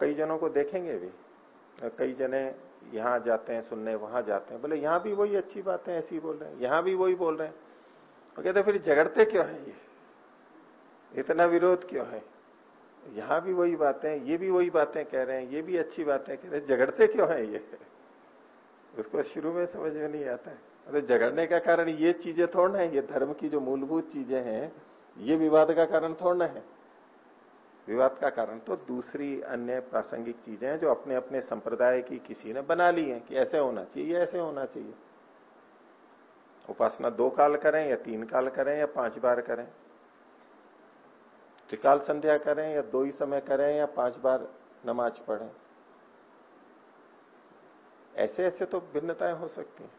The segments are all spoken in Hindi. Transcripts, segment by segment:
कई जनों को देखेंगे भी। कई जने यहाँ जाते हैं सुनने, वहाँ जाते हैं। बोले यहाँ भी वही अच्छी बातें ऐसी बोल रहे हैं, यहाँ भी वही बोल रहे हैं। वो कहते फिर झगड़ते क्यों है ये? इतना विरोध क्यों है? यहाँ भी वही बातें, ये भी वही बातें कह रहे हैं, ये भी अच्छी बातें कह रहे हैं। झगड़ते क्यों है ये? उसको शुरू में समझ में नहीं आता है। अरे, झगड़ने का कारण ये चीज़ें थोड़ना है, ये धर्म की जो मूलभूत चीज़ें हैं, ये विवाद का कारण थोड़ना है। विवाद का कारण तो दूसरी अन्य प्रासंगिक चीज़ें हैं जो अपने अपने संप्रदाय की किसी ने बना ली है कि ऐसे होना चाहिए ऐसे होना चाहिए। उपासना दो काल करें या तीन काल करें या पाँच बार करें। त्रिकाल संध्या करें या दो ही समय करें या पाँच बार नमाज़ पढ़ें। ऐसे ऐसे तो भिन्नताएँ हो सकती हैं,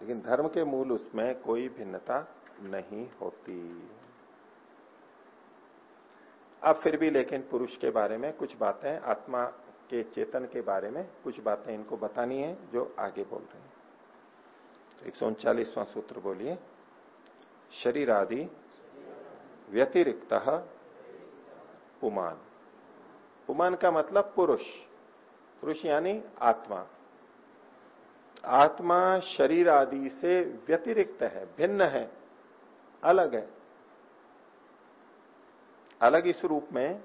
लेकिन धर्म के मूल उसमें कोई भिन्नता नहीं होती। अब फिर भी लेकिन पुरुष के बारे में कुछ बातें, आत्मा के चेतन के बारे में कुछ बातें इनको बतानी है, जो आगे बोल रहे हैं। तो एक सौ उनचालीसवां सूत्र बोलिए शरीर आदि व्यतिरिक्त पुमान पुमान का मतलब पुरुष। पुरुष यानी आत्मा। आत्मा शरीर आदि से व्यतिरिक्त है, भिन्न है, अलग है। अलग इस रूप में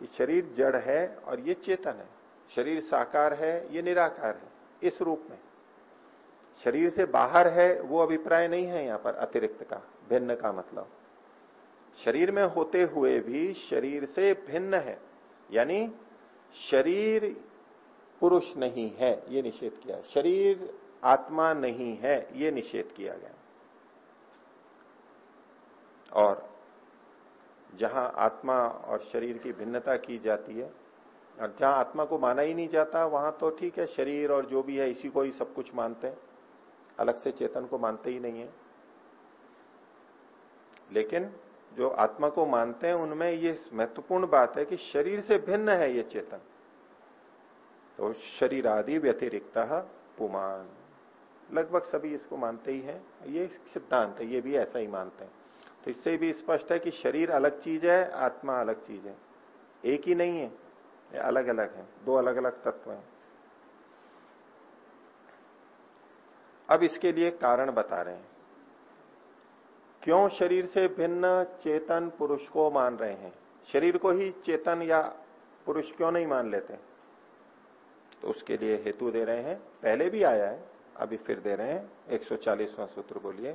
कि शरीर जड़ है और ये चेतन है, शरीर साकार है, ये निराकार है, इस रूप में। शरीर से बाहर है, वो अभिप्राय नहीं है यहाँ पर, अतिरिक्त का, भिन्न का मतलब। शरीर में होते हुए भी शरीर से भिन्न है, यानी शरीर पुरुष नहीं है, ये निषेध किया। शरीर आत्मा नहीं है, ये निषेध किया गया। और जहाँ आत्मा और शरीर की भिन्नता की जाती है। और जहाँ आत्मा को माना ही नहीं जाता, वहाँ तो ठीक है, शरीर और जो भी है, इसी को ही सब कुछ मानते हैं। अलग से चेतन को मानते ही नहीं है। लेकिन जो आत्मा को मानते हैं, उनमें ये महत्वपूर्ण बात है कि शरीर से भिन्न है ये चेतन। तो शरीर आदि व्यतिरिक्त पुमान। लगभग सभी इसको मानते ही हैं। ये सिद्धांत है, ये भी ऐसा ही मानते हैं। तो इससे भी स्पष्ट है कि शरीर अलग चीज़ है, आत्मा अलग चीज़ है। एक ही नहीं है, ये अलग अलग है, दो अलग अलग तत्व हैं। अब इसके लिए कारण बता रहे हैं। क्यों शरीर से भिन्न चेतन पुरुष को मान रहे हैं? शरीर को ही चेतन या पुरुष क्यों नहीं मान लेते? तो उसके लिए हेतु दे रहे हैं, पहले भी आया है, अभी फिर दे रहे हैं। 140वां सूत्र बोलिए,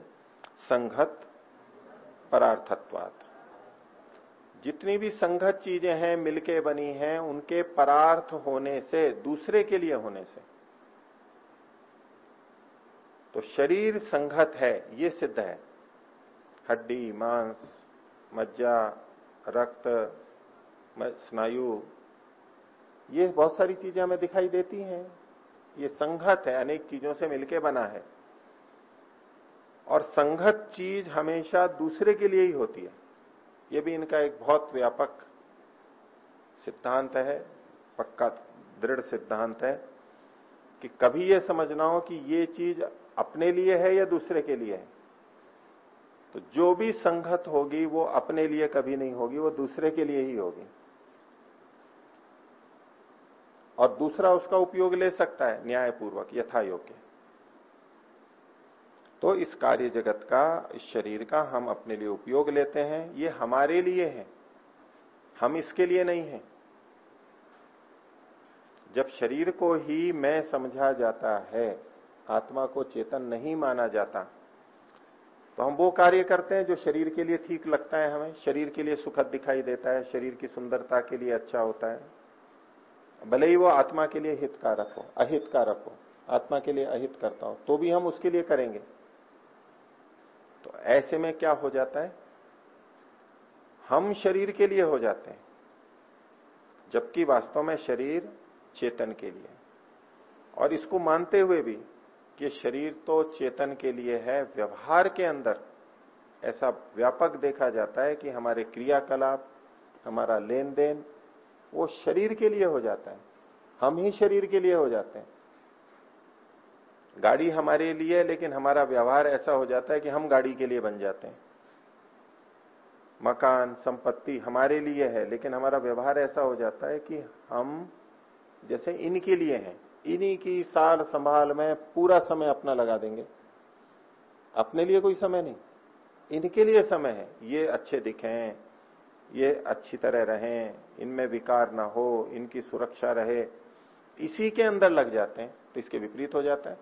संघत परार्थत्वात। जितनी भी संघत चीज़ें हैं, मिलके बनी हैं, उनके परार्थ होने से, दूसरे के लिए होने से। तो शरीर संघत है, ये सिद्ध है। हड्डी, मांस, मज्जा, रक्त स्नायु, ये बहुत सारी चीज़ें हमें दिखाई देती हैं। ये संघत है, अनेक चीज़ों से मिलके बना है। और संगत चीज़ हमेशा दूसरे के लिए ही होती है। ये भी इनका एक बहुत व्यापक सिद्धांत है, पक्का दृढ़ सिद्धांत है, कि कभी ये समझना हो कि ये चीज़ अपने लिए है या दूसरे के लिए है। तो जो भी संगत होगी, वो अपने लिए कभी नहीं होगी, वो दूसरे के लिए ही होगी। और दूसरा उसका उपयोग ले सकता है न्यायपूर्वक यथा योग्य तो इस कार्य जगत का, इस शरीर का हम अपने लिए उपयोग लेते हैं, ये हमारे लिए है। हम इसके लिए नहीं है। जब शरीर को ही मैं समझा जाता है, आत्मा को चेतन नहीं माना जाता तो हम वो कार्य करते हैं जो शरीर के लिए ठीक लगता है हमें, शरीर के लिए सुखद दिखाई देता है, शरीर की सुंदरता के लिए अच्छा होता है। भले ही वो आत्मा के लिए हितकारक हो, अहितकारक हो, आत्मा के लिए अहित करता हो तो भी हम उसके लिए करेंगे। ऐसे में क्या हो जाता है? हम शरीर के लिए हो जाते हैं, जबकि वास्तव में शरीर चेतन के लिए। और इसको मानते हुए भी कि शरीर तो चेतन के लिए है, व्यवहार के अंदर ऐसा व्यापक देखा जाता है कि हमारे क्रियाकलाप, हमारा लेन देन वो शरीर के लिए हो जाता है। हम ही शरीर के लिए हो जाते हैं। गाड़ी हमारे लिए है लेकिन हमारा व्यवहार ऐसा हो जाता है कि हम गाड़ी के लिए बन जाते हैं। मकान, संपत्ति हमारे लिए है, लेकिन हमारा व्यवहार ऐसा हो जाता है कि हम जैसे इनके लिए हैं। इन्हीं की सार संभाल में पूरा समय अपना लगा देंगे। अपने लिए कोई समय नहीं। इनके लिए समय है। ये अच्छे दिखें, ये अच्छी तरह रहें, इनमें विकार ना हो, इनकी सुरक्षा रहे। इसी के अंदर लग जाते हैं तो इसके विपरीत हो जाता है।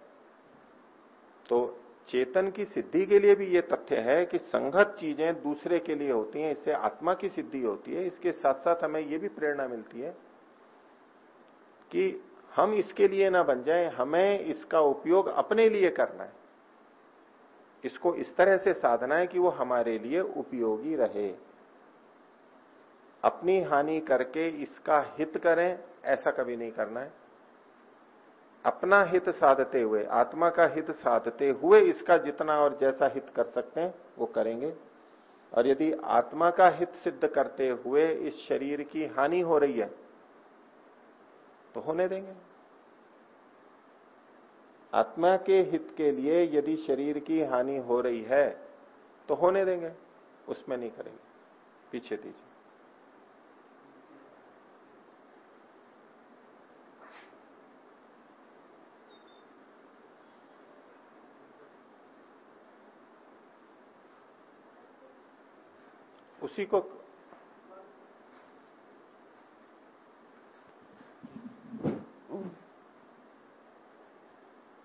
तो चेतन की सिद्धि के लिए भी ये तथ्य है कि संगत चीज़ें दूसरे के लिए होती हैं, इससे आत्मा की सिद्धि होती है, इसके साथ साथ हमें ये भी प्रेरणा मिलती है कि हम इसके लिए ना बन जाएँ, हमें इसका उपयोग अपने लिए करना है। इसको इस तरह से साधना है कि वो हमारे लिए उपयोगी रहे। अपनी हानि करके इसका हित करें, ऐसा कभी नहीं करना है। अपना हित साधते हुए, आत्मा का हित साधते हुए इसका जितना और जैसा हित कर सकते हैं, वो करेंगे। और यदि आत्मा का हित सिद्ध करते हुए इस शरीर की हानि हो रही है तो होने देंगे। आत्मा के हित के लिए यदि शरीर की हानि हो रही है तो होने देंगे, उसमें नहीं करेंगे। पीछे दीजिए। उसी को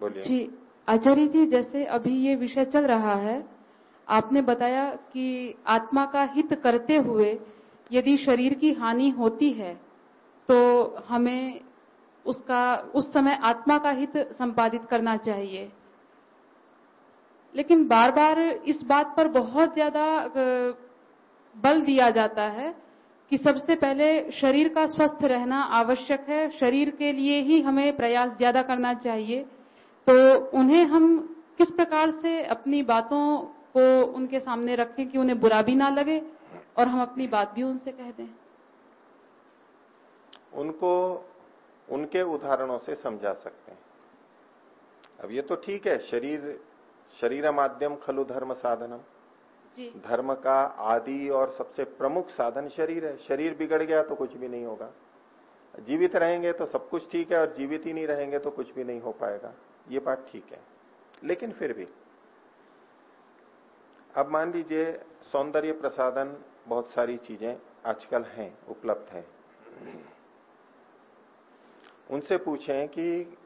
बोलिए। जी, आचार्य जी, जैसे अभी ये विषय चल रहा है, आपने बताया कि आत्मा का हित करते हुए यदि शरीर की हानि होती है तो हमें उसका, उस समय आत्मा का हित संपादित करना चाहिए। लेकिन बार बार इस बात पर बहुत ज़्यादा बल दिया जाता है कि सबसे पहले शरीर का स्वस्थ रहना आवश्यक है। शरीर के लिए ही हमें प्रयास ज़्यादा करना चाहिए। तो उन्हें हम किस प्रकार से अपनी बातों को उनके सामने रखें कि उन्हें बुरा भी ना लगे और हम अपनी बात भी उनसे कह दें? उनको, उनके उदाहरणों से समझा सकते हैं। अब ये तो ठीक है, शरीर शरीर माध्यम खलु धर्म साधनम। धर्म का आदि और सबसे प्रमुख साधन शरीर है। शरीर बिगड़ गया तो कुछ भी नहीं होगा। जीवित रहेंगे तो सब कुछ ठीक है और जीवित ही नहीं रहेंगे तो कुछ भी नहीं हो पाएगा। ये बात ठीक है। लेकिन फिर भी, अब मान लीजिए सौंदर्य प्रसाधन बहुत सारी चीज़ें आजकल हैं, उपलब्ध हैं। उनसे पूछें कि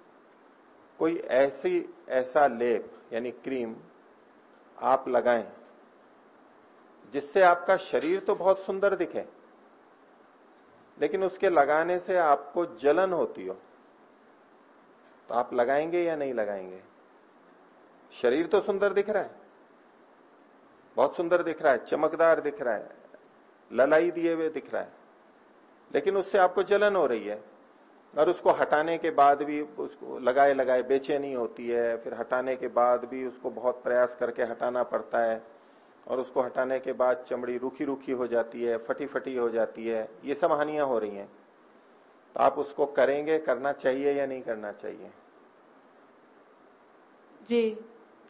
कोई ऐसी, ऐसा लेप, यानी क्रीम आप लगाएँ जिससे आपका शरीर तो बहुत सुंदर दिखे, लेकिन उसके लगाने से आपको जलन होती हो। तो आप लगाएँगे या नहीं लगाएँगे? शरीर तो सुंदर दिख रहा है, बहुत सुंदर दिख रहा है, चमकदार दिख रहा है, ललाई दिए हुए दिख रहा है, लेकिन उससे आपको जलन हो रही है। और उसको हटाने के बाद भी उसको लगाए लगाए बेचैनी होती है, फिर हटाने के बाद भी उसको बहुत प्रयास करके हटाना पड़ता है। और उसको हटाने के बाद चमड़ी रूखी रूखी हो जाती है फटी फटी हो जाती है ये सब हानियाँ हो रही हैं। तो आप उसको करेंगे करना चाहिए या नहीं करना चाहिए? जी।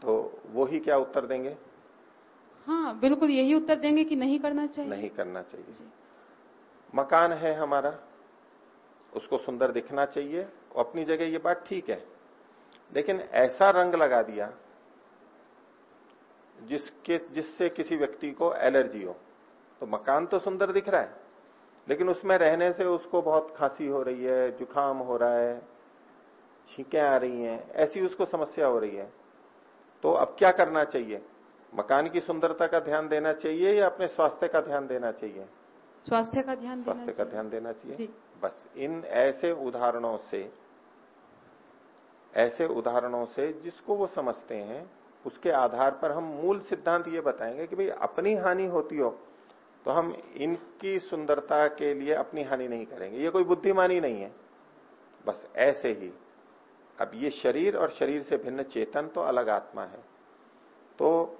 तो वो ही क्या उत्तर देंगे? हाँ बिल्कुल यही उत्तर देंगे कि नहीं करना चाहिए। नहीं करना चाहिए। मकान है हमारा उसको सुंदर दिखना चाहिए अपनी जगह ये बात ठीक है। लेकिन ऐसा रंग लगा दिया जिसके जिससे किसी व्यक्ति को एलर्जी हो। तो मकान तो सुंदर दिख रहा है लेकिन उसमें रहने से उसको बहुत खांसी हो रही है जुकाम हो रहा है छींके आ रही हैं ऐसी उसको समस्या हो रही है। तो अब क्या करना चाहिए? मकान की सुंदरता का ध्यान देना चाहिए या अपने स्वास्थ्य का ध्यान देना चाहिए? स्वास्थ्य का ध्यान स्वास्थ्य का ध्यान देना चाहिए। बस इन ऐसे उदाहरणों से ऐसे उदाहरणों से जिसको वो समझते हैं उसके आधार पर हम मूल सिद्धांत ये बताएँगे कि भाई अपनी हानि होती हो तो हम इनकी सुंदरता के लिए अपनी हानि नहीं करेंगे। ये कोई बुद्धिमानी नहीं है, बस ऐसे ही। अब ये शरीर और शरीर से भिन्न चेतन तो अलग आत्मा है। तो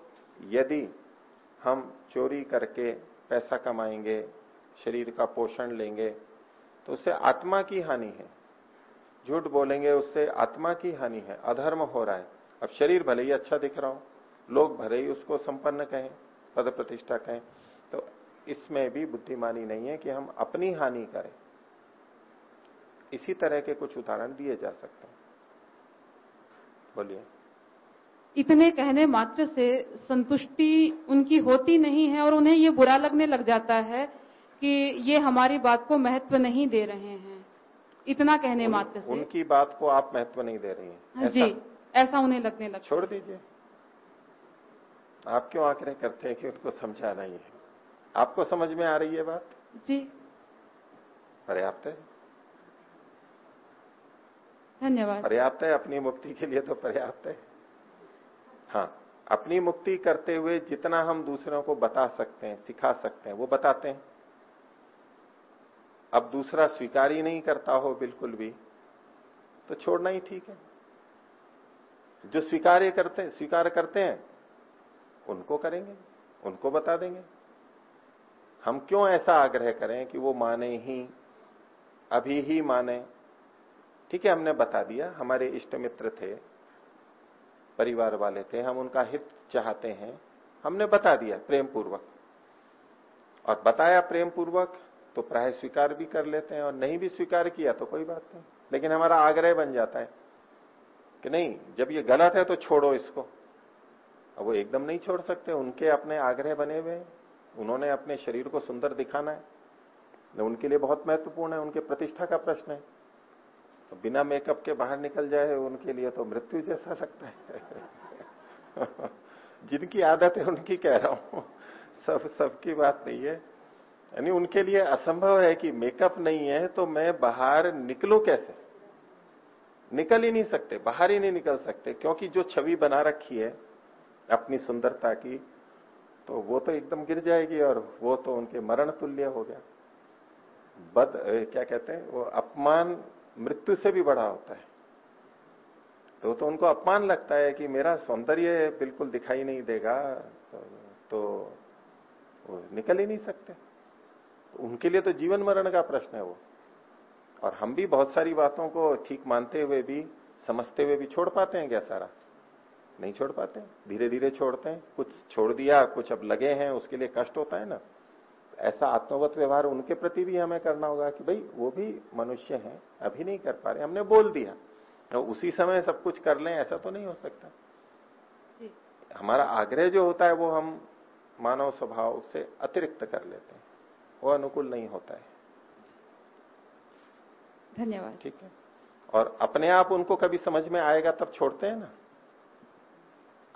यदि हम चोरी करके पैसा कमाएँगे, शरीर का पोषण लेंगे तो उससे आत्मा की हानि है। झूठ बोलेंगे, उससे आत्मा की हानि है। अधर्म हो रहा है। अब शरीर भले ही अच्छा दिख रहा हो लोग भले ही उसको संपन्न कहें पद प्रतिष्ठा कहें तो इसमें भी बुद्धिमानी नहीं है कि हम अपनी हानि करें। इसी तरह के कुछ उदाहरण दिए जा सकते हैं। बोलिए। इतने कहने मात्र से संतुष्टि उनकी होती नहीं है और उन्हें ये बुरा लगने लग जाता है कि ये हमारी बात को महत्व नहीं दे रहे हैं। इतना कहने उन, मात्र से। उनकी बात को आप महत्व नहीं दे रही हैं। हाँ जी ऐसा उन्हें लगने लगता छोड़ दीजिए। आप क्यों आग्रह करते हैं कि उनको समझाना ही है? आपको समझ में आ रही है बात? जी। पर्याप्त है। धन्यवाद। पर्याप्त है अपनी मुक्ति के लिए तो पर्याप्त है। हाँ अपनी मुक्ति करते हुए जितना हम दूसरों को बता सकते हैं सिखा सकते हैं वो बताते हैं। अब दूसरा स्वीकार ही नहीं करता हो बिल्कुल भी तो छोड़ना ही ठीक है। जो स्वीकार करते स्वीकार करते हैं, उनको करेंगे, उनको बता देंगे। हम क्यों ऐसा आग्रह करें कि वो माने ही, अभी ही माने? ठीक है, हमने बता दिया, हमारे इष्ट मित्र थे, परिवार वाले थे, हम उनका हित चाहते हैं। हमने बता दिया प्रेम पूर्वक और बताया प्रेम पूर्वक तो प्राय स्वीकार भी कर लेते हैं, और नहीं भी स्वीकार किया तो कोई बात नहीं। लेकिन हमारा आग्रह बन जाता है कि नहीं, जब ये गलत है तो छोड़ो इसको। अब वो एकदम नहीं छोड़ सकते, उनके अपने आग्रह बने हुए उन्होंने अपने शरीर को सुंदर दिखाना है। उनके लिए बहुत महत्वपूर्ण है, उनके प्रतिष्ठा का प्रश्न है। तो बिना मेकअप के बाहर निकल जाए उनके लिए तो मृत्यु जैसा लगता है। जिनकी आदत है उनकी कह रहा हूँ। सब, सबकी बात नहीं है। यानी उनके लिए असंभव है कि मेकअप नहीं है तो मैं बाहर निकलू कैसे? निकल ही नहीं सकते बाहर ही नहीं निकल सकते क्योंकि जो छवि बना रखी है अपनी सुंदरता की तो वो तो एकदम गिर जाएगी और वो तो उनके मरण तुल्य हो गया। बद क्या कहते हैं वो अपमान मृत्यु से भी बड़ा होता है। तो तो उनको अपमान लगता है कि मेरा सौंदर्य बिल्कुल दिखाई नहीं देगा तो, तो वो निकल ही नहीं सकते। उनके लिए तो जीवन मरण का प्रश्न है वो। और हम भी बहुत सारी बातों को ठीक मानते हुए भी समझते हुए भी छोड़ पाते हैं क्या सारा? नहीं छोड़ पाते? धीरे धीरे छोड़ते हैं? कुछ छोड़ दिया कुछ अब लगे हैं उसके लिए कष्ट होता है ना? ऐसा आत्मवत व्यवहार उनके प्रति भी हमें करना होगा कि भाई वो भी मनुष्य हैं अभी नहीं कर पा रहे हमने बोल दिया। तो उसी समय सब कुछ कर लें ऐसा तो नहीं हो सकता। जी। हमारा आग्रह जो होता है वो हम मानव स्वभाव से अतिरिक्त कर लेते हैं। वो अनुकूल नहीं होता है। धन्यवाद। ठीक है। और अपने आप उनको कभी समझ में आएगा तब छोड़ते हैं ना।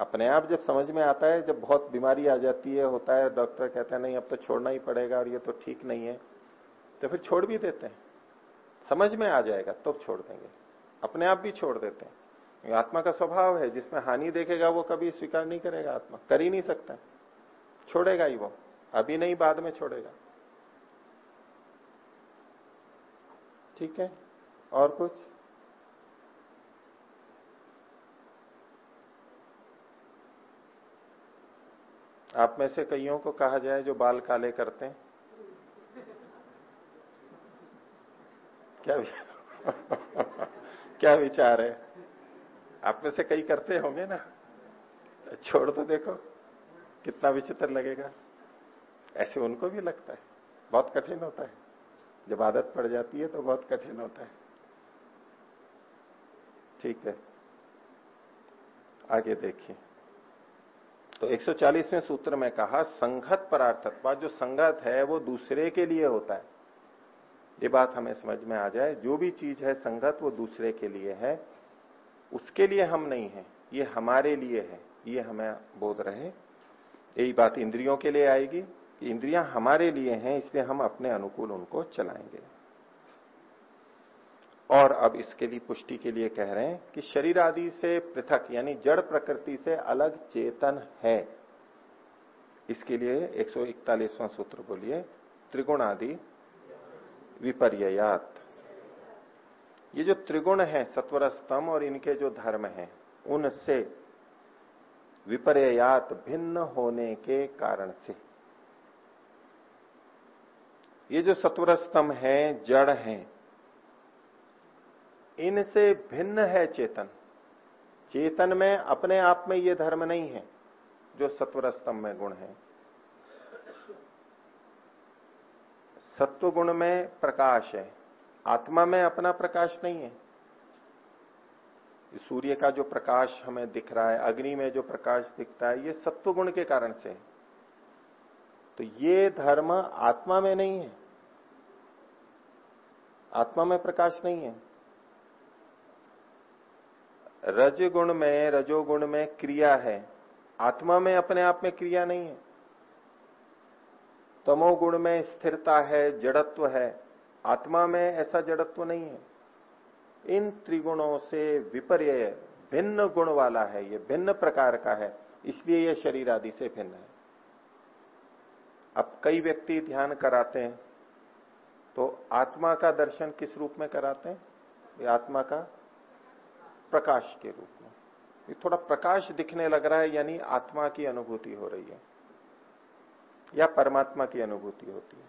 अपने आप जब समझ में आता है, जब बहुत बीमारी आ जाती है, होता है, डॉक्टर कहते हैं, नहीं, अब तो छोड़ना ही पड़ेगा और ये तो ठीक नहीं है। तो फिर छोड़ भी देते हैं। समझ में आ जाएगा, तब तो छोड़ देंगे। अपने आप भी छोड़ देते हैं। आत्मा का स्वभाव है, जिसमें हानि देखेगा, वो कभी स्वीकार नहीं करेगा आत्मा। कर ही नहीं सकता। छोड़ेगा ही वो। अभी नहीं, बाद में छोड़ेगा। ठीक है? और कुछ? आप में से कईयों को कहा जाए जो बाल काले करते हैं? क्या क्या विचार है? आप में से कई करते होंगे ना? छोड़ तो देखो, कितना विचित्र लगेगा। ऐसे उनको भी लगता है, बहुत कठिन होता है। जब आदत पड़ जाती है तो बहुत कठिन होता है। ठीक है। आगे देखिए। तो 140वें सूत्र में कहा संघत परार्थत्व जो संगत है वो दूसरे के लिए होता है। ये बात हमें समझ में आ जाए, जो भी चीज़ है संगत वो दूसरे के लिए है, उसके लिए हम नहीं है, ये हमारे लिए है, ये हमें बोध रहे, यही बात इंद्रियों के लिए आएगी। इंद्रियाँ हमारे लिए हैं, इसलिए हम अपने अनुकूल उनको चलाएँगे। और अब इसके लिए पुष्टि के लिए कह रहे हैं कि शरीर आदि से पृथक, यानी जड़ प्रकृति से अलग चेतन है। इसके लिए 141वां सूत्र बोलिए त्रिगुण आदि विपर्यात ये जो त्रिगुण है सत्वर स्तंभ और इनके जो धर्म हैं, उनसे विपर्यात भिन्न होने के कारण से। ये जो सत्वर स्तंभ है, जड़ है, इनसे भिन्न है चेतन। चेतन में, अपने आप में ये धर्म नहीं है, जो सत्वर स्तंभ में गुण है। सत्व गुण में प्रकाश है, आत्मा में अपना प्रकाश नहीं है। सूर्य का जो प्रकाश हमें दिख रहा है, अग्नि में जो प्रकाश दिखता है, ये सत्व गुण के कारण से तो ये धर्म आत्मा में नहीं है। आत्मा में प्रकाश नहीं है। रजगुण में, रजोगुण में क्रिया है। आत्मा में, अपने आप में क्रिया नहीं है। तमोगुण में स्थिरता है, जड़त्व है। आत्मा में ऐसा जड़त्व नहीं है। इन त्रिगुणों से विपर्य भिन्न गुण वाला है। ये भिन्न प्रकार का है। इसलिए ये शरीर आदि से भिन्न है। अब कई व्यक्ति ध्यान कराते हैं तो आत्मा का दर्शन किस रूप में कराते हैं? आत्मा का प्रकाश के रूप में। ये थोड़ा प्रकाश दिखने लग रहा है, यानी आत्मा की अनुभूति हो रही है, या परमात्मा की अनुभूति होती है।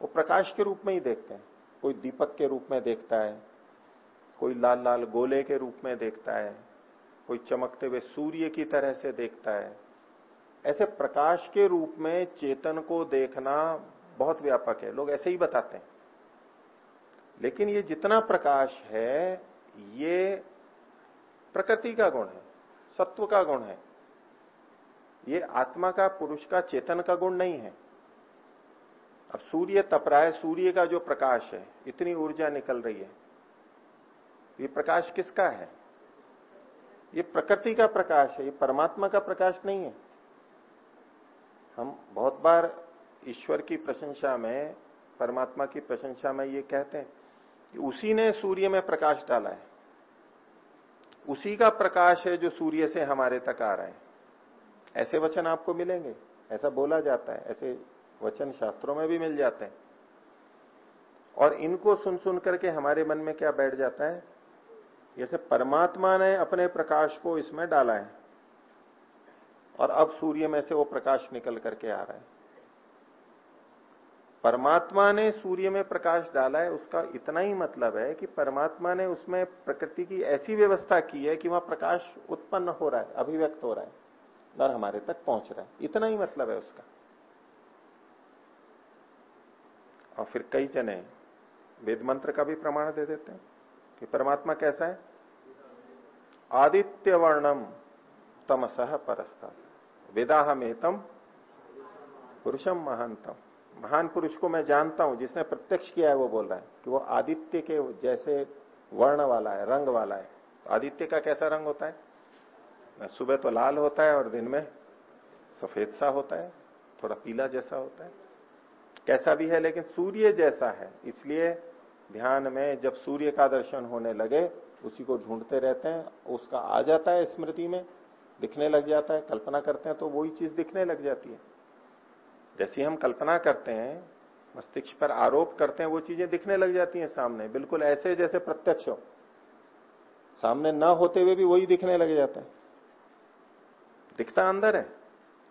वो प्रकाश के रूप में ही देखते हैं। कोई दीपक के रूप में देखता है, कोई लाल लाल गोले के रूप में देखता है, कोई चमकते हुए सूर्य की तरह से देखता है। ऐसे प्रकाश के रूप में चेतन को देखना बहुत व्यापक है। लोग ऐसे ही बताते हैं। लेकिन ये जितना प्रकाश है, ये प्रकृति का गुण है, सत्व का गुण है। ये आत्मा का, पुरुष का, चेतन का गुण नहीं है। अब सूर्य तप रहा है, सूर्य का जो प्रकाश है, इतनी ऊर्जा निकल रही है। ये प्रकाश किसका है? ये प्रकृति का प्रकाश है, ये परमात्मा का प्रकाश नहीं है। हम बहुत बार ईश्वर की प्रशंसा में, परमात्मा की प्रशंसा में ये कहते हैं कि उसी ने सूर्य में प्रकाश डाला है। उसी का प्रकाश है जो सूर्य से हमारे तक आ रहा है। ऐसे वचन आपको मिलेंगे। ऐसा बोला जाता है। ऐसे वचन शास्त्रों में भी मिल जाते हैं। और इनको सुन सुन करके हमारे मन में क्या बैठ जाता है? जैसे परमात्मा ने अपने प्रकाश को इसमें डाला है। और अब सूर्य में से वो प्रकाश निकल करके आ रहा है। परमात्मा ने सूर्य में प्रकाश डाला है, उसका इतना ही मतलब है कि परमात्मा ने उसमें प्रकृति की ऐसी व्यवस्था की है कि वहाँ प्रकाश उत्पन्न हो रहा है, अभिव्यक्त हो रहा है, और हमारे तक पहुँच रहा है। इतना ही मतलब है उसका। और फिर कई जने वेद मंत्र का भी प्रमाण दे देते हैं कि परमात्मा कैसा है? आदित्य वर्णम तमसह परस्ता। वेदाहमेतम पुरुषम महानतम महान पुरुष को मैं जानता हूँ, जिसने प्रत्यक्ष किया है, वो बोल रहा है कि वो आदित्य के जैसे वर्ण वाला है, रंग वाला है। तो आदित्य का कैसा रंग होता है? सुबह तो लाल होता है और दिन में सफ़ेद सा होता है, थोड़ा पीला जैसा होता है। कैसा भी है, लेकिन सूर्य जैसा है। इसलिए ध्यान में जब सूर्य का दर्शन होने लगे, उसी को ढूंढते रहते हैं, उसका आ जाता है स्मृति में। दिखने लग जाता है, कल्पना करते हैं तो वही चीज़ दिखने लग जाती है। जैसी हम कल्पना करते हैं, मस्तिष्क पर आरोप करते हैं, वो चीज़ें दिखने लग जाती हैं सामने। बिल्कुल ऐसे जैसे प्रत्यक्ष हो। सामने न होते हुए भी वही दिखने लग जाता है। दिखता अंदर है।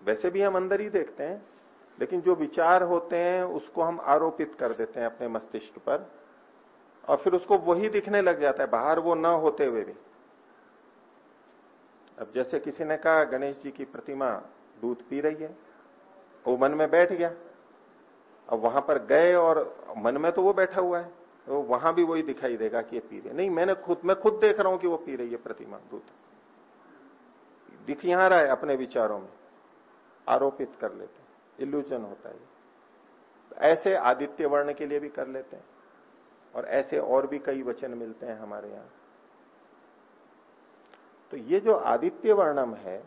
वैसे भी हम अंदर ही देखते हैं, लेकिन जो विचार होते हैं, उसको हम आरोपित कर देते हैं अपने मस्तिष्क पर, और फिर उसको वही दिखने लग जाता है, बाहर वो न होते हुए भी। अब जैसे किसी ने कहा, गणेश जी की प्रतिमा दूध पी रही है, वो मन में बैठ गया। अब वहाँ पर गए और मन में तो वो बैठा हुआ है तो वहाँ भी वही दिखाई देगा कि ये पी रही है। नहीं, मैंने खुद, मैं खुद देख रहा हूँ कि वो पी रही है प्रतिमा दूध। दिख यहाँ रहा है अपने विचारों में, आरोपित कर लेते इल्यूजन होता है। तो ऐसे आदित्य वर्ण के लिए भी कर लेते हैं, और ऐसे और भी कई वचन मिलते हैं हमारे यहाँ। तो ये जो आदित्य वर्णम है,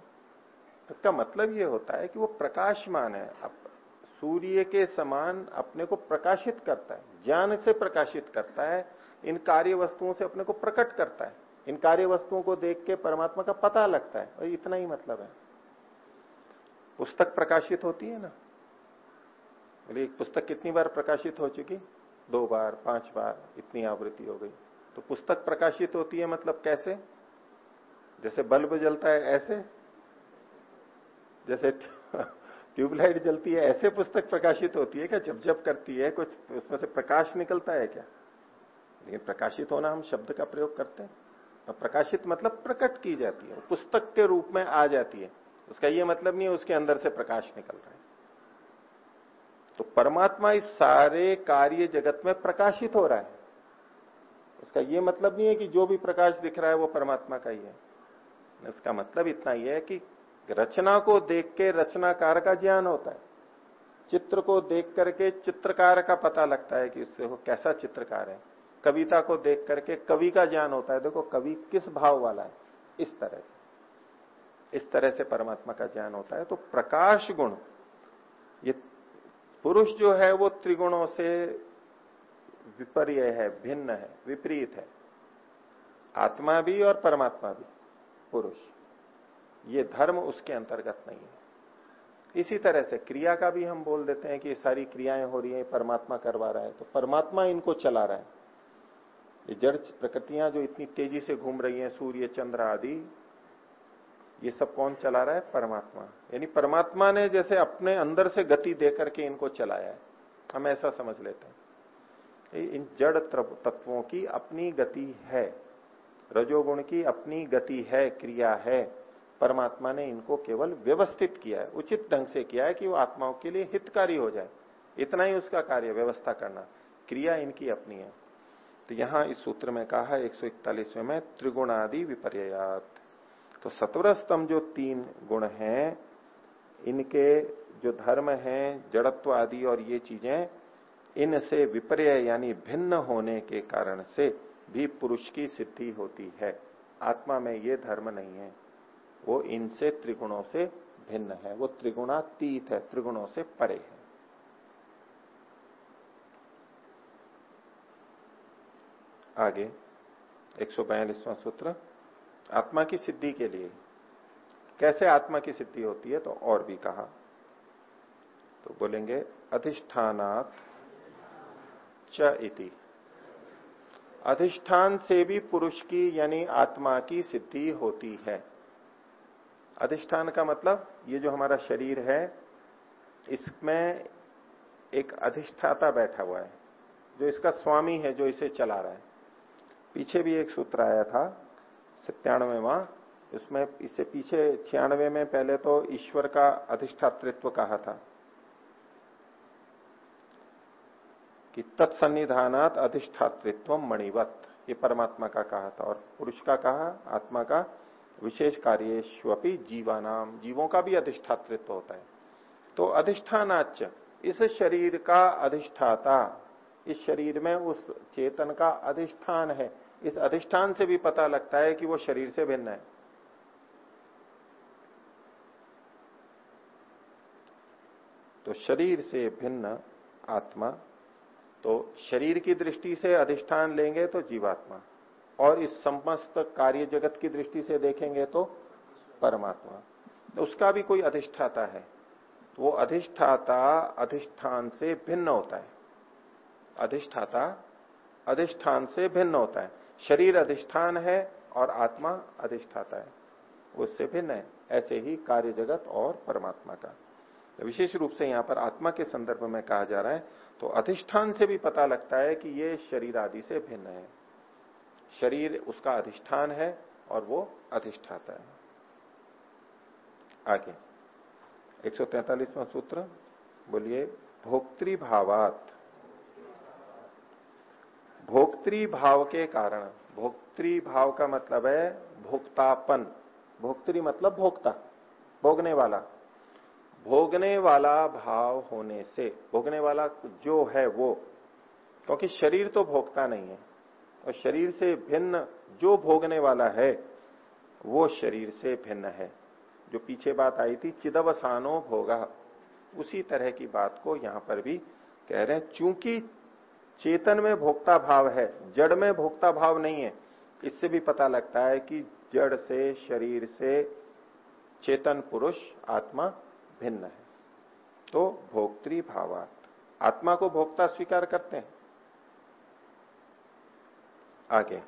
इसका मतलब ये होता है कि वो प्रकाशमान है। सूर्य के समान अपने को प्रकाशित करता है, ज्ञान से प्रकाशित करता है, इन कार्य वस्तुओं से अपने को प्रकट करता है। इन कार्य वस्तुओं को देख के परमात्मा का पता लगता है, और इतना ही मतलब है। पुस्तक प्रकाशित होती है ना? बोले एक पुस्तक कितनी बार प्रकाशित हो चुकी? दो बार, पाँच बार, इतनी आवृत्ति हो गई। तो पुस्तक प्रकाशित होती है मतलब कैसे? जैसे बल्ब जलता है ऐसे, जैसे ट्यूबलाइट जलती है ऐसे पुस्तक प्रकाशित होती है क्या? जब जब करती है, कुछ उसमें से प्रकाश निकलता है क्या? लेकिन प्रकाशित होना हम शब्द का प्रयोग करते हैं। और प्रकाशित मतलब प्रकट की जाती है, पुस्तक के रूप में आ जाती है। उसका यह मतलब नहीं है उसके अंदर से प्रकाश निकल रहा है। तो परमात्मा इस सारे कार्य जगत में प्रकाशित हो रहा है। उसका यह मतलब नहीं है कि जो भी प्रकाश दिख रहा है वो परमात्मा का ही है। इसका मतलब इतना ही है कि रचना को देख के रचनाकार का ज्ञान होता है। चित्र को देख करके चित्रकार का पता लगता है कि इससे वो कैसा चित्रकार है। कविता को देख करके कवि का ज्ञान होता है। देखो, कवि किस भाव वाला है? इस तरह से। इस तरह से परमात्मा का ज्ञान होता है। तो प्रकाश गुण, ये पुरुष जो है, वो त्रिगुणों से विपर्य है, भिन्न है, विपरीत है। आत्मा भी और परमात्मा भी। पुरुष। ये धर्म उसके अंतर्गत नहीं है। इसी तरह से क्रिया का भी हम बोल देते हैं कि ये सारी क्रियाएँ हो रही हैं, परमात्मा करवा रहा है तो परमात्मा इनको चला रहा है। ये जड़ प्रकृतियाँ जो इतनी तेज़ी से घूम रही हैं, सूर्य, चंद्र आदि, ये सब कौन चला रहा है? परमात्मा। यानी परमात्मा ने जैसे अपने अंदर से गति दे करके इनको चलाया है। हम ऐसा समझ लेते हैं। इन जड़ तत्वों की अपनी गति है। रजोगुण की अपनी गति है, क्रिया है, परमात्मा ने इनको केवल व्यवस्थित किया है, उचित ढंग से किया है कि वो आत्माओं के लिए हितकारी हो जाए। इतना ही उसका कार्य, व्यवस्था करना। क्रिया इनकी अपनी है। तो यहाँ इस सूत्र में कहा है, एक में, त्रिगुणादि विपर्यात। तो सत्वर स्तंभ जो तीन गुण हैं, इनके जो धर्म हैं जड़त्व आदि और ये चीज़ें, इनसे विपर्य यानी भिन्न होने के कारण से भी पुरुष की सिद्धि होती है। आत्मा में ये धर्म नहीं है। वो इनसे त्रिगुणों से भिन्न है। वो त्रिगुणातीत है, त्रिगुणों से परे है। आगे, एक सौ सूत्र, आत्मा की सिद्धि के लिए। कैसे आत्मा की सिद्धि होती है? तो और भी कहा। तो बोलेंगे, अधिष्ठानात च इति। अधिष्ठान से भी पुरुष की, यानी आत्मा की सिद्धि होती है। अधिष्ठान का मतलब ये जो हमारा शरीर है, इसमें एक अधिष्ठाता बैठा हुआ है, जो इसका स्वामी है, जो इसे चला रहा है। पीछे भी एक सूत्र आया था सत्यानवे माह उसमें, इससे पीछे छियानवे में पहले तो ईश्वर का अधिष्ठातृत्व कहा था। कि तत्सन्निधानात अधिष्ठातृत्व मणिवत। ये परमात्मा का कहा था और पुरुष का कहा, आत्मा का विशेष कार्येश्वपी जीवानाम जीवों का भी अधिष्ठातृत्व होता है। तो अधिष्ठानाच इस शरीर का अधिष्ठाता, इस शरीर में उस चेतन का अधिष्ठान है। इस अधिष्ठान से भी पता लगता है कि वो शरीर से भिन्न है। तो शरीर से भिन्न आत्मा तो शरीर की दृष्टि से अधिष्ठान लेंगे तो जीवात्मा, और इस समस्त कार्य जगत की दृष्टि से देखेंगे तो परमात्मा। तो उसका भी कोई अधिष्ठाता है तो वो अधिष्ठाता अधिष्ठान से भिन्न होता है। अधिष्ठाता अधिष्ठान से भिन्न होता है। शरीर अधिष्ठान है और आत्मा अधिष्ठाता है उससे भिन्न है। ऐसे ही कार्य जगत और परमात्मा का। तो विशेष रूप से यहाँ पर आत्मा के संदर्भ में कहा जा रहा है तो अधिष्ठान से भी पता लगता है कि ये शरीर आदि से भिन्न है। शरीर उसका अधिष्ठान है और वो अधिष्ठाता है। आगे। 143वां सूत्र, बोलिए, भोक्तृभावात। भोक्तृ भाव के कारण भोक्तृ भाव का मतलब है भोक्तापन। भोक्तृ मतलब भोक्ता, भोगने वाला। भोगने वाला भाव होने से, भोगने वाला जो है वो, क्योंकि शरीर तो भोगता नहीं है, और शरीर से भिन्न जो भोगने वाला है, वो शरीर से भिन्न है। जो पीछे बात आई थी, चिदवसानो भोगा, उसी तरह की बात को यहाँ पर भी कह रहे हैं। चूँकि चेतन में भोक्ता भाव है, जड़ में भोक्ता भाव नहीं है, इससे भी पता लगता है कि जड़ से, शरीर से चेतन पुरुष, आत्मा भिन्न है। तो भोक्तृ भावात। आत्मा को भोक्ता स्वीकार करते हैं। आगे,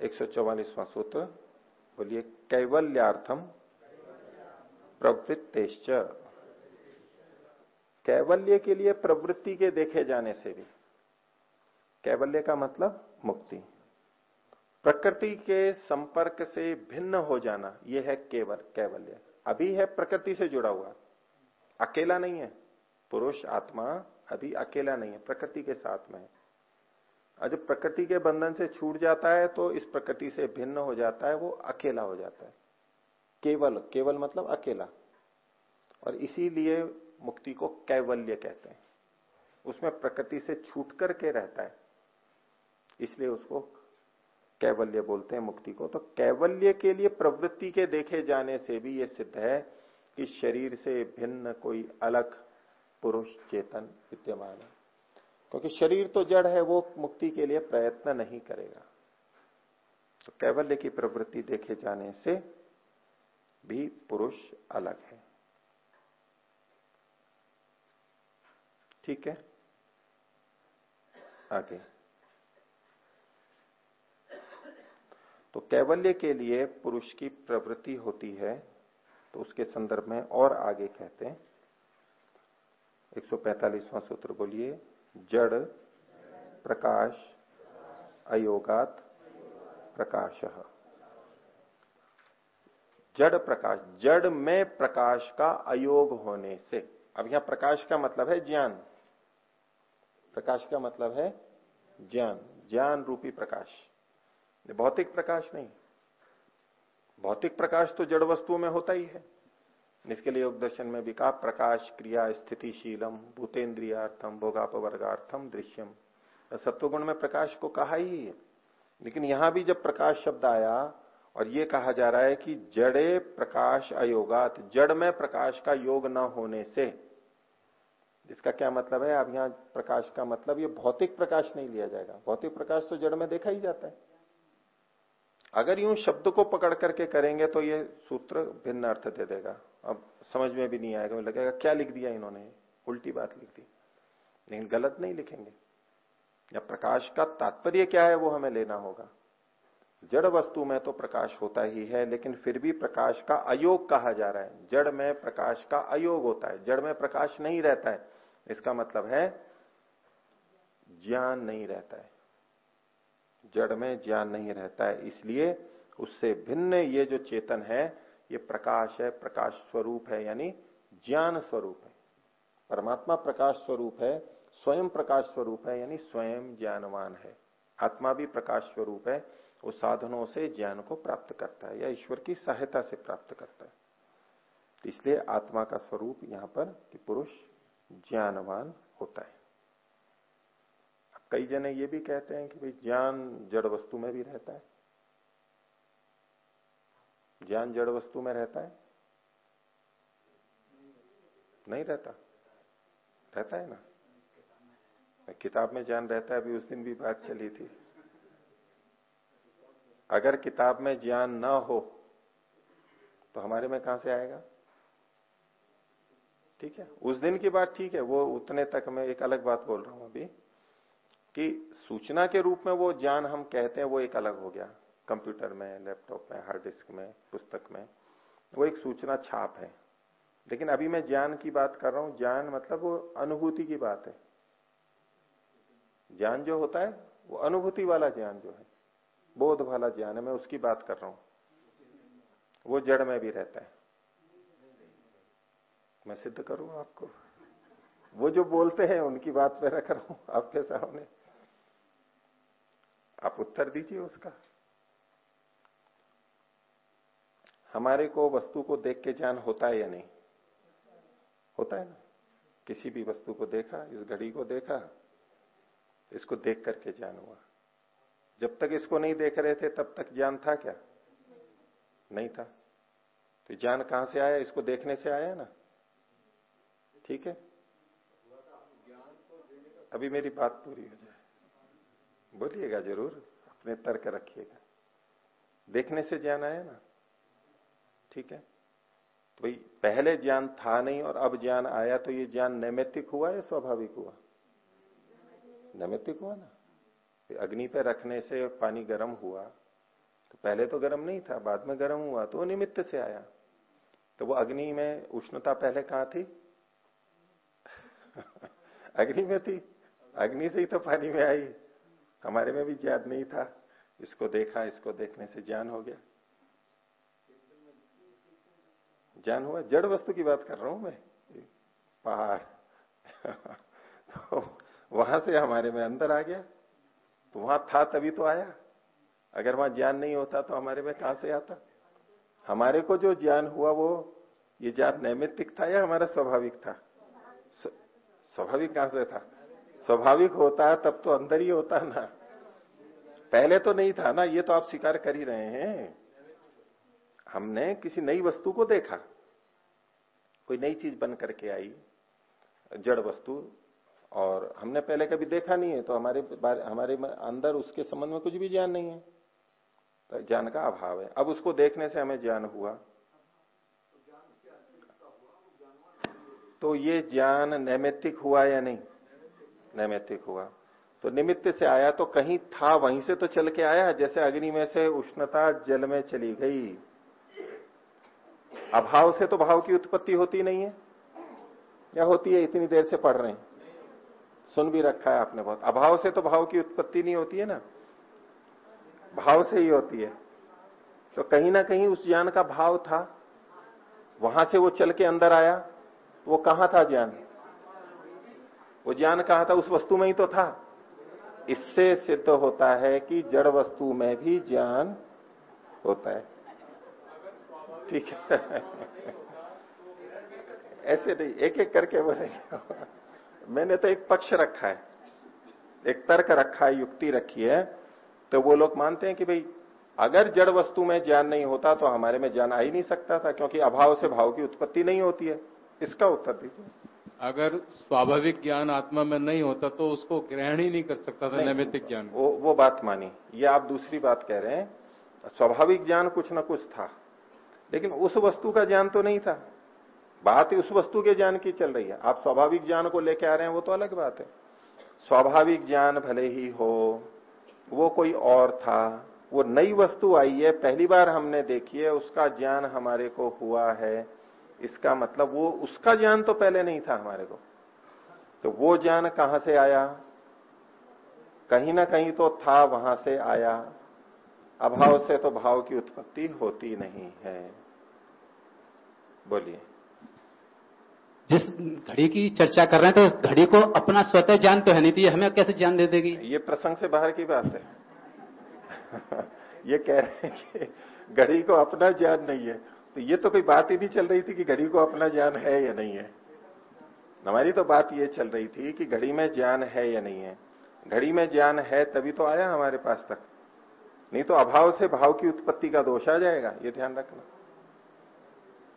एक सौ सूत्र, बोलिए कैवल्यार्थम प्रवृत्तेश्च। कैवल्य के लिए प्रवृत्ति के देखे जाने से भी। कैवल्य का मतलब मुक्ति। प्रकृति के संपर्क से भिन्न हो जाना यह है केवल, कैवल्य। अभी है प्रकृति से जुड़ा हुआ। अकेला नहीं है। पुरुष, आत्मा अभी अकेला नहीं है, प्रकृति के साथ में है। और जब प्रकृति के बंधन से छूट जाता है तो इस प्रकृति से भिन्न हो जाता है, वो अकेला हो जाता है। केवल केवल मतलब अकेला। और इसीलिए मुक्ति को कैवल्य कहते हैं। उसमें प्रकृति से छूट करके रहता है। इसलिए उसको कैवल्य बोलते हैं मुक्ति को तो कैवल्य के लिए प्रवृत्ति के देखे जाने से भी ये सिद्ध है कि शरीर से भिन्न कोई अलग पुरुष चेतन विद्यमान है। क्योंकि शरीर तो जड़ है, वो मुक्ति के लिए प्रयत्न नहीं करेगा। तो कैवल्य की प्रवृत्ति देखे जाने से भी पुरुष अलग है। ठीक है? आगे। तो कैवल्य के लिए पुरुष की प्रवृत्ति होती है तो उसके संदर्भ में और आगे कहते हैं। 145वां सूत्र बोलिए, जड़, प्रकाश, अयोगात प्रकाश। जड़ प्रकाश, जड़ में प्रकाश का अयोग होने से, अब यहाँ प्रकाश का मतलब है ज्ञान। प्रकाश का मतलब है ज्ञान ज्ञान रूपी प्रकाश। भौतिक प्रकाश नहीं। भौतिक प्रकाश तो जड़ वस्तुओं में होता ही है। इसके लिए योग दर्शन में कहा, प्रकाश, क्रिया, स्थितिशीलम, भूतेन्द्रियार्थम, भोगापवर्गार्थम, दृश्यम। सत्वगुण में प्रकाश को कहा ही है। लेकिन यहाँ भी जब प्रकाश शब्द आया और ये कहा जा रहा है कि जड़े प्रकाश अयोगात, जड़ में प्रकाश का योग न होने से, इसका क्या मतलब है? अब यहाँ प्रकाश का मतलब ये भौतिक प्रकाश नहीं लिया जाएगा। भौतिक प्रकाश तो जड़ में देखा ही जाता है। अगर यूँ शब्द को पकड़ करके करेंगे तो ये सूत्र भिन्न अर्थ दे देगा। अब समझ में भी नहीं आएगा लगेगा, क्या लिख दिया इन्होंने? उल्टी बात लिख दी। लेकिन गलत नहीं लिखेंगे। या प्रकाश का तात्पर्य क्या है वो हमें लेना होगा। जड़ वस्तु में तो प्रकाश होता ही है, लेकिन फिर भी प्रकाश का अयोग कहा जा रहा है। जड़ में प्रकाश का अयोग होता है। जड़ में प्रकाश नहीं रहता है। इसका मतलब है ज्ञान नहीं रहता है। जड़ में ज्ञान नहीं रहता है। इसलिए उससे भिन्न ये जो चेतन है, ये प्रकाश है, प्रकाश स्वरूप है, यानी ज्ञान स्वरूप है। परमात्मा प्रकाश स्वरूप है, स्वयं प्रकाश स्वरूप है, यानी स्वयं ज्ञानवान है। आत्मा भी प्रकाश स्वरूप है, वो साधनों से ज्ञान को प्राप्त करता है या ईश्वर की सहायता से प्राप्त करता है। तो इसलिए आत्मा का स्वरूप यहाँ पर कि पुरुष ज्ञानवान होता है। कई जने ये भी कहते हैं कि भाई ज्ञान जड़ वस्तु में भी रहता है। ज्ञान जड़ वस्तु में रहता है? नहीं रहता। रहता है ना? किताब में ज्ञान रहता है, अभी उस दिन भी बात चली थी। अगर किताब में ज्ञान ना हो तो हमारे में कहाँ से आएगा? ठीक है, उस दिन की बात ठीक है, वो उतने तक मैं एक अलग बात बोल रहा हूँ अभी। कि सूचना के रूप में वो ज्ञान हम कहते हैं, वो एक अलग हो गया। कंप्यूटर में, लैपटॉप में, हार्ड डिस्क में, पुस्तक में, वो एक सूचना छाप है। लेकिन अभी मैं ज्ञान की बात कर रहा हूँ। ज्ञान मतलब वो अनुभूति की बात है। ज्ञान जो होता है, वो अनुभूति वाला ज्ञान जो है, बोध वाला ज्ञान है, मैं उसकी बात कर रहा हूँ। वो जड़ में भी रहता है। मैं सिद्ध करूँ आपको? वो जो बोलते हैं, उनकी बात पे रख रहा हूँ आपके सामने। आप उत्तर दीजिए उसका। हमारे को वस्तु को देख के ज्ञान होता है या नहीं? होता है ना। किसी भी वस्तु को देखा, इस घड़ी को देखा, इसको देख करके ज्ञान हुआ। जब तक इसको नहीं देख रहे थे, तब तक ज्ञान था क्या? नहीं था। तो ज्ञान कहाँ से आया? इसको देखने से आया ना। ठीक है? अभी मेरी बात पूरी हो जाए। बोलिएगा ज़रूर, अपने तर्क रखिएगा। देखने से ज्ञान आया ना? ठीक है? तो भाई पहले ज्ञान था नहीं और अब ज्ञान आया तो ये ज्ञान नैमित्तिक हुआ या स्वाभाविक हुआ? नैमित्तिक हुआ ना? अग्नि पे रखने से पानी गर्म हुआ तो पहले तो गर्म नहीं था, बाद में गर्म हुआ तो वो निमित्त से आया। तो वो अग्नि में उष्णता पहले कहाँ थी? अग्नि में थी। अग्नि से ही तो पानी में आई। हमारे में भी ज्ञान नहीं था। इसको देखा, इसको देखने से ज्ञान हो गया। ज्ञान हुआ? जड़ वस्तु की बात कर रहा हूँ मैं। पहाड़। तो वहाँ से हमारे में अंदर आ गया। तो वहाँ था तभी तो आया। अगर वहाँ ज्ञान नहीं होता तो हमारे में कहाँ से आता? हमारे को जो ज्ञान हुआ वो, ये ज्ञान नैमित्तिक था या हमारा स्वाभाविक था? स्वाभाविक कहाँ से था? स्वाभाविक होता है, तब तो अंदर ही होता है ना। पहले तो नहीं था ना, ये तो आप स्वीकार कर ही रहे हैं। हमने किसी नई वस्तु को देखा। कोई नई चीज़ बन करके आई, जड़ वस्तु, और हमने पहले कभी देखा नहीं है तो हमारे हमारे अंदर उसके संबंध में कुछ भी ज्ञान नहीं है। तो ज्ञान का अभाव है। अब उसको देखने से हमें ज्ञान हुआ। तो ये ज्ञान नैमित्तिक हुआ या नहीं? नैमित्तिक हुआ। तो निमित्त से आया तो कहीं था, वहीं से तो चल के आया, जैसे अग्नि में से उष्णता जल में चली गई। अभाव से तो भाव की उत्पत्ति होती नहीं है। या होती है, इतनी देर से पढ़ रहे हैं। सुन भी रखा है आपने बहुत। अभाव से तो भाव की उत्पत्ति नहीं होती है ना। भाव से ही होती है। तो कहीं ना कहीं उस ज्ञान का भाव था। वहाँ से वो चल के अंदर आया। वो कहाँ था ज्ञान? वो ज्ञान कहा था? उस वस्तु में ही तो था। इससे सिद्ध होता है कि जड़ वस्तु में भी ज्ञान होता है। ठीक है। ऐसे नहीं एक एक करके बोले। मैंने तो एक पक्ष रखा है। एक तर्क रखा है, युक्ति रखी है। तो वो लोग मानते हैं कि भाई, अगर जड़ वस्तु में ज्ञान नहीं होता तो हमारे में ज्ञान आ ही नहीं सकता था, क्योंकि अभाव से भाव की उत्पत्ति नहीं होती है। इसका उत्तर दीजिए। अगर स्वाभाविक ज्ञान आत्मा में नहीं होता तो उसको ग्रहण ही नहीं कर सकता था नैमित्तिक ज्ञान वो वो बात मानी। ये आप दूसरी बात कह रहे हैं। स्वाभाविक ज्ञान कुछ ना कुछ था लेकिन उस वस्तु का ज्ञान तो नहीं था। बात उस वस्तु के ज्ञान की चल रही है। आप स्वाभाविक ज्ञान को लेके आ रहे हैं वो तो अलग बात है। स्वाभाविक ज्ञान भले ही हो वो कोई और था वो नई वस्तु आई है पहली बार हमने देखी है उसका ज्ञान हमारे को हुआ है। इसका मतलब वो उसका ज्ञान तो पहले नहीं था हमारे को। तो वो ज्ञान कहाँ से आया? कहीं ना कहीं तो था वहाँ से आया। अभाव से तो भाव की उत्पत्ति होती नहीं है। बोलिए। जिस घड़ी की चर्चा कर रहे हैं तो घड़ी को अपना स्वतः ज्ञान तो है नहीं थी हमें कैसे ज्ञान दे देगी? ये प्रसंग से बाहर की बात है। ये कह रहे हैं कि घड़ी को अपना ज्ञान नहीं है। तो ये तो कोई बात ही नहीं चल रही थी कि घड़ी को अपना ज्ञान है या नहीं है। हमारी तो बात ये चल रही थी कि घड़ी में ज्ञान है या नहीं है। घड़ी में ज्ञान है तभी तो आया हमारे पास तक। नहीं तो अभाव से भाव की उत्पत्ति का दोष आ जाएगा, ये ध्यान रखना।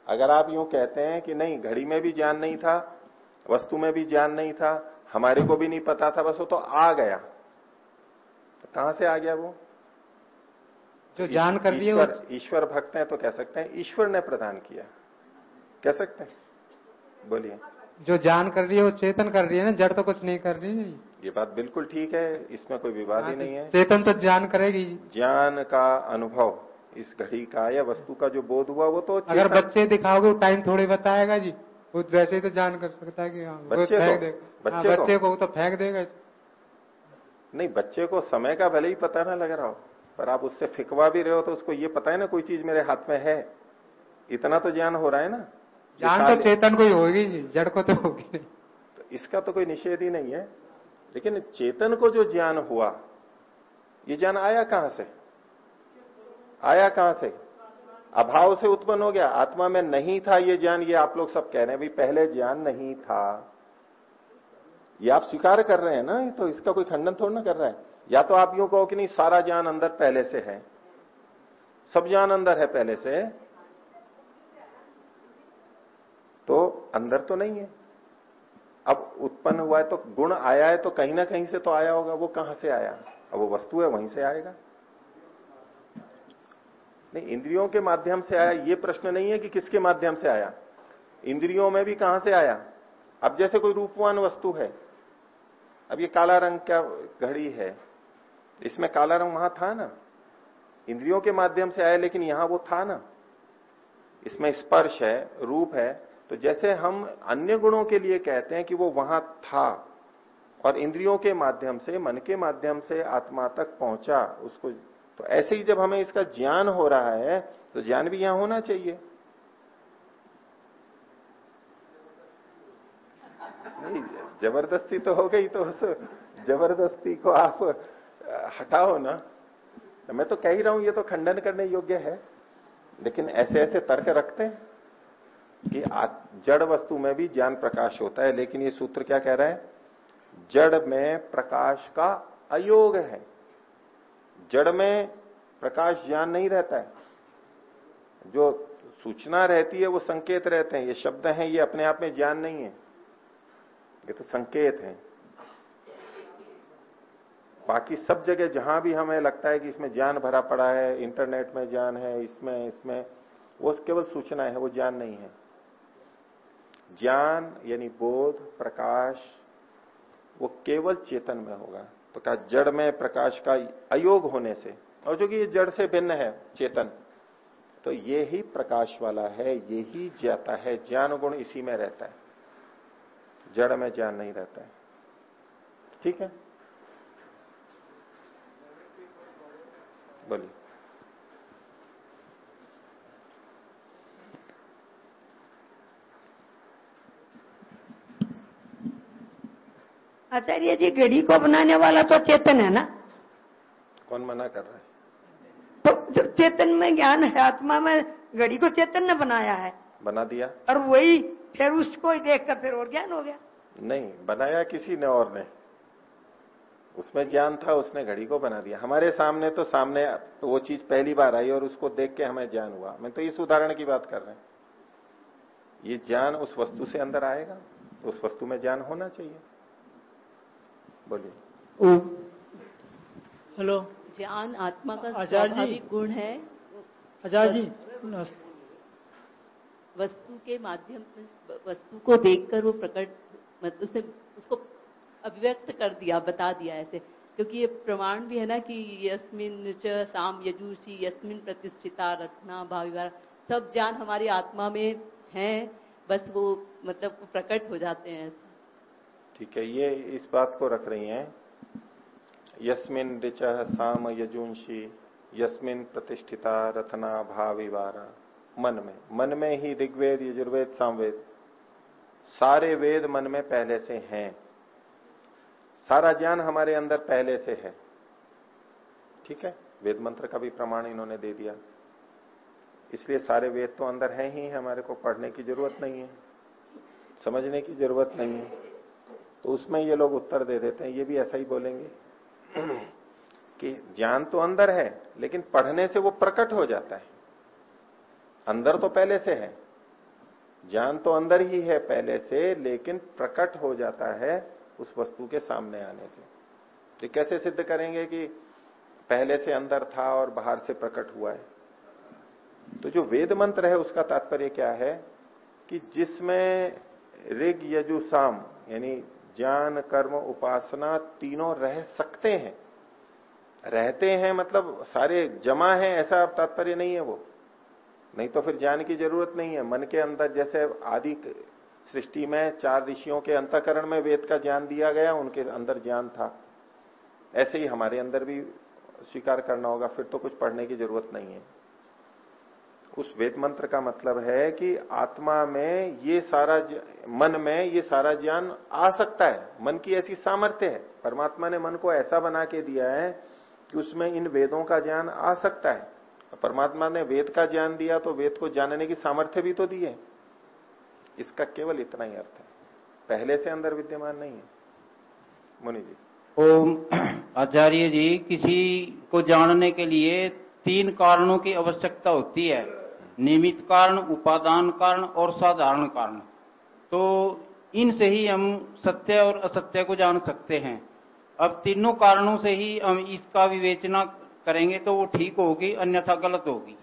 अगर आप यूँ कहते हैं कि नहीं, घड़ी में भी ज्ञान नहीं था, वस्तु में भी ज्ञान नहीं था, हमारे को भी नहीं पता था, बस वो तो आ गया। कहाँ से आ गया वो? जो ज्ञान कर लिए ईश्वर भक्त हैं तो कह सकते हैं ईश्वर ने प्रदान किया। कह सकते हैं? बोलिए। जो ज्ञान कर रही है वो चेतन कर रही है ना जड़ तो कुछ नहीं कर रही है। ये बात बिल्कुल ठीक है इसमें कोई विवाद ही हाँ, नहीं है। चेतन तो ज्ञान करेगी। ज्ञान का अनुभव इस घड़ी का या वस्तु का जो बोध हुआ वो तो अगर बच्चे दिखाओगे टाइम थोड़े बताएगा जी। वो वैसे ही तो जान कर सकता है कि हाँ बच्चे फेंक देगा। बच्चे, हाँ, बच्चे को तो फेंक देगा। नहीं बच्चे को समय का भले ही पता ना लग रहा हो। पर आप उससे फिकवा भी रहे हो तो उसको ये पता है ना कोई चीज़ मेरे हाथ में है? इतना तो ज्ञान हो रहा है ना? ज्ञान तो चेतन को ही होगी जड़ को तो होगी। तो इसका तो कोई निषेध ही नहीं है। लेकिन चेतन को जो ज्ञान हुआ ये ज्ञान आया कहाँ से? आया कहाँ से? अभाव से उत्पन्न हो गया। आत्मा में नहीं था ये ज्ञान ये आप लोग सब कह रहे हैं भाई पहले ज्ञान नहीं था। ये आप स्वीकार कर रहे हैं ना? तो इसका कोई खंडन थोड़ा ना कर रहा है। या तो आप यूँ कहो कि नहीं, सारा ज्ञान अंदर पहले से है। सब ज्ञान अंदर है पहले से। तो अंदर तो नहीं है। अब उत्पन्न हुआ है तो गुण आया है तो कहीं ना कहीं से तो आया होगा। वो कहाँ से आया? अब वो वस्तु है, वहीं से आएगा। नहीं, इंद्रियों के माध्यम से आया, ये प्रश्न नहीं है कि किसके माध्यम से आया। इंद्रियों में भी कहाँ से आया? अब जैसे कोई रूपवान वस्तु है, अब ये काला रंग क्या घड़ी है इसमें काला रंग वहाँ था ना। इंद्रियों के माध्यम से आया, लेकिन यहाँ वो था ना। इसमें स्पर्श है, रूप है। तो जैसे हम अन्य गुणों के लिए कहते हैं कि वो वहाँ था, और इंद्रियों के माध्यम से, मन के माध्यम से आत्मा तक पहुँचा उसको। तो ऐसे ही जब हमें इसका ज्ञान हो रहा है तो ज्ञान भी यहाँ होना चाहिए। ज़बरदस्ती तो हो गई तो ज़बरदस्ती को आप हटाओ ना तो मैं तो कह ही रहा हूँ, ये तो खंडन करने योग्य है, लेकिन ऐसे ऐसे तर्क रखते हैं कि जड़ वस्तु में भी ज्ञान प्रकाश होता है, लेकिन ये सूत्र क्या कह रहा है? जड़ में प्रकाश का अयोग है। जड़ में प्रकाश ज्ञान नहीं रहता है। जो सूचना रहती है, वो संकेत रहते हैं। ये शब्द हैं, ये अपने आप में ज्ञान नहीं है। ये तो संकेत है। बाकी सब जगह जहाँ भी हमें लगता है कि इसमें ज्ञान भरा पड़ा है, इंटरनेट में ज्ञान है, इसमें इसमें, वो केवल सूचना है, वो ज्ञान नहीं है। ज्ञान यानी बोध, प्रकाश, वो केवल चेतन में होगा। तो कहा जड़ में प्रकाश का अयोग होने से, और जो कि ये जड़ से भिन्न है, चेतन तो ये ही प्रकाश वाला है, ये ही ज्ञाता है, ज्ञान गुण इसी में रहता है। जड़ में ज्ञान नहीं रहता है। ठीक है? बोलिए। आचार्य जी घड़ी को बनाने वाला तो चेतन है ना? कौन मना कर रहा है? तो जो चेतन में ज्ञान है आत्मा में घड़ी को चेतन ने बनाया है। बना दिया। और वही फिर उसको ही देखकर फिर और ज्ञान हो गया। नहीं बनाया किसी ने और ने। उसमें ज्ञान था उसने घड़ी को बना दिया। हमारे सामने तो सामने वो चीज़ पहली बार आई और उसको देख के हमें ज्ञान हुआ। मैं तो इस उदाहरण की बात कर रहे हैं। ये ज्ञान उस वस्तु से अंदर आएगा तो उस वस्तु में ज्ञान होना चाहिए। बोलिए। हेलो। ज्ञान आत्मा का स्वाभाविक गुण है। आचार्य जी वस्तु के माध्यम से वस्तु को देखकर वो प्रकट मतलब उसने उसको अभिव्यक्त कर दिया, बता दिया ऐसे। क्योंकि ये प्रमाण भी है ना कि यस्मिन च साम यजुषी, यस्मिन प्रतिष्ठिता, रत्ना भाविवार सब ज्ञान हमारी आत्मा में है, बस वो मतलब प्रकट हो जाते हैं। ठीक है, ये इस बात को रख रही हैं। यस्मिन ऋच साम यजुंशी यस्मिन प्रतिष्ठिता रथना भाविवारा मन में मन में ही ऋग्वेद, यजुर्वेद, सामवेद, सारे वेद मन में पहले से हैं। सारा ज्ञान हमारे अंदर पहले से है। ठीक है? वेद मंत्र का भी प्रमाण इन्होंने दे दिया। इसलिए सारे वेद तो अंदर हैं ही, हमारे को पढ़ने की ज़रूरत नहीं है, समझने की ज़रूरत नहीं है। तो उसमें ये लोग उत्तर दे देते हैं, ये भी ऐसा ही बोलेंगे कि ज्ञान तो अंदर है, लेकिन पढ़ने से वो प्रकट हो जाता है। अंदर तो पहले से है। ज्ञान तो अंदर ही है पहले से, लेकिन प्रकट हो जाता है उस वस्तु के सामने आने से। तो कैसे सिद्ध करेंगे कि पहले से अंदर था और बाहर से प्रकट हुआ है? तो जो वेद मंत्र है, उसका तात्पर्य क्या है कि जिसमें ऋग, यजु, साम, यानी ज्ञान, कर्म, उपासना तीनों रह सकते हैं। रहते हैं मतलब सारे जमा है, ऐसा तात्पर्य नहीं है वो। नहीं तो फिर ज्ञान की ज़रूरत नहीं है। मन के अंदर जैसे आदि सृष्टि में चार ऋषियों के अंतकरण में वेद का ज्ञान दिया गया, उनके अंदर ज्ञान था। ऐसे ही हमारे अंदर भी स्वीकार करना होगा, फिर तो कुछ पढ़ने की ज़रूरत नहीं है। उस वेद मंत्र का मतलब है कि आत्मा में ये सारा मन में ये सारा ज्ञान आ सकता है। मन की ऐसी सामर्थ्य है। परमात्मा ने मन को ऐसा बना के दिया है कि उसमें इन वेदों का ज्ञान आ सकता है। परमात्मा ने वेद का ज्ञान दिया तो वेद को जानने की सामर्थ्य भी तो दी है। इसका केवल इतना ही अर्थ है। पहले से अंदर विद्यमान नहीं है। मुनि जी। ओम आचार्य जी, किसी को जानने के लिए तीन कारणों की आवश्यकता होती है। नियमित कारण, उपादान कारण और साधारण कारण। तो इनसे ही हम सत्य और असत्य को जान सकते हैं। अब तीनों कारणों से ही हम इसका विवेचना करेंगे तो वो ठीक होगी, अन्यथा गलत होगी।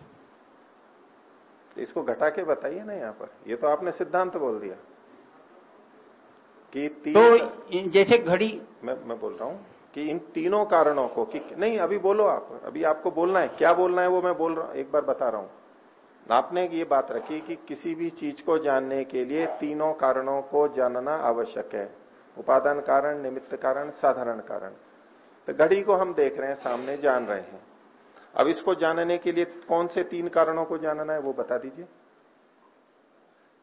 इसको घटा के बताइए ना यहाँ पर। ये तो आपने सिद्धांत बोल दिया। कि तीन तो जैसे घड़ी मैं मैं बोल रहा हूँ कि इन तीनों कारणों को कि नहीं अभी बोलो आप। अभी आपको बोलना है। क्या बोलना है वो मैं बोल रहा हूँ। एक बार बता रहा हूँ। आपने ये बात रखी कि किसी भी चीज़ को जानने के लिए तीनों कारणों को जानना आवश्यक है। उपादान कारण निमित्त कारण साधारण कारण। तो घड़ी को हम देख रहे हैं सामने जान रहे हैं। अब इसको जानने के लिए कौन से तीन कारणों को जानना है वो बता दीजिए।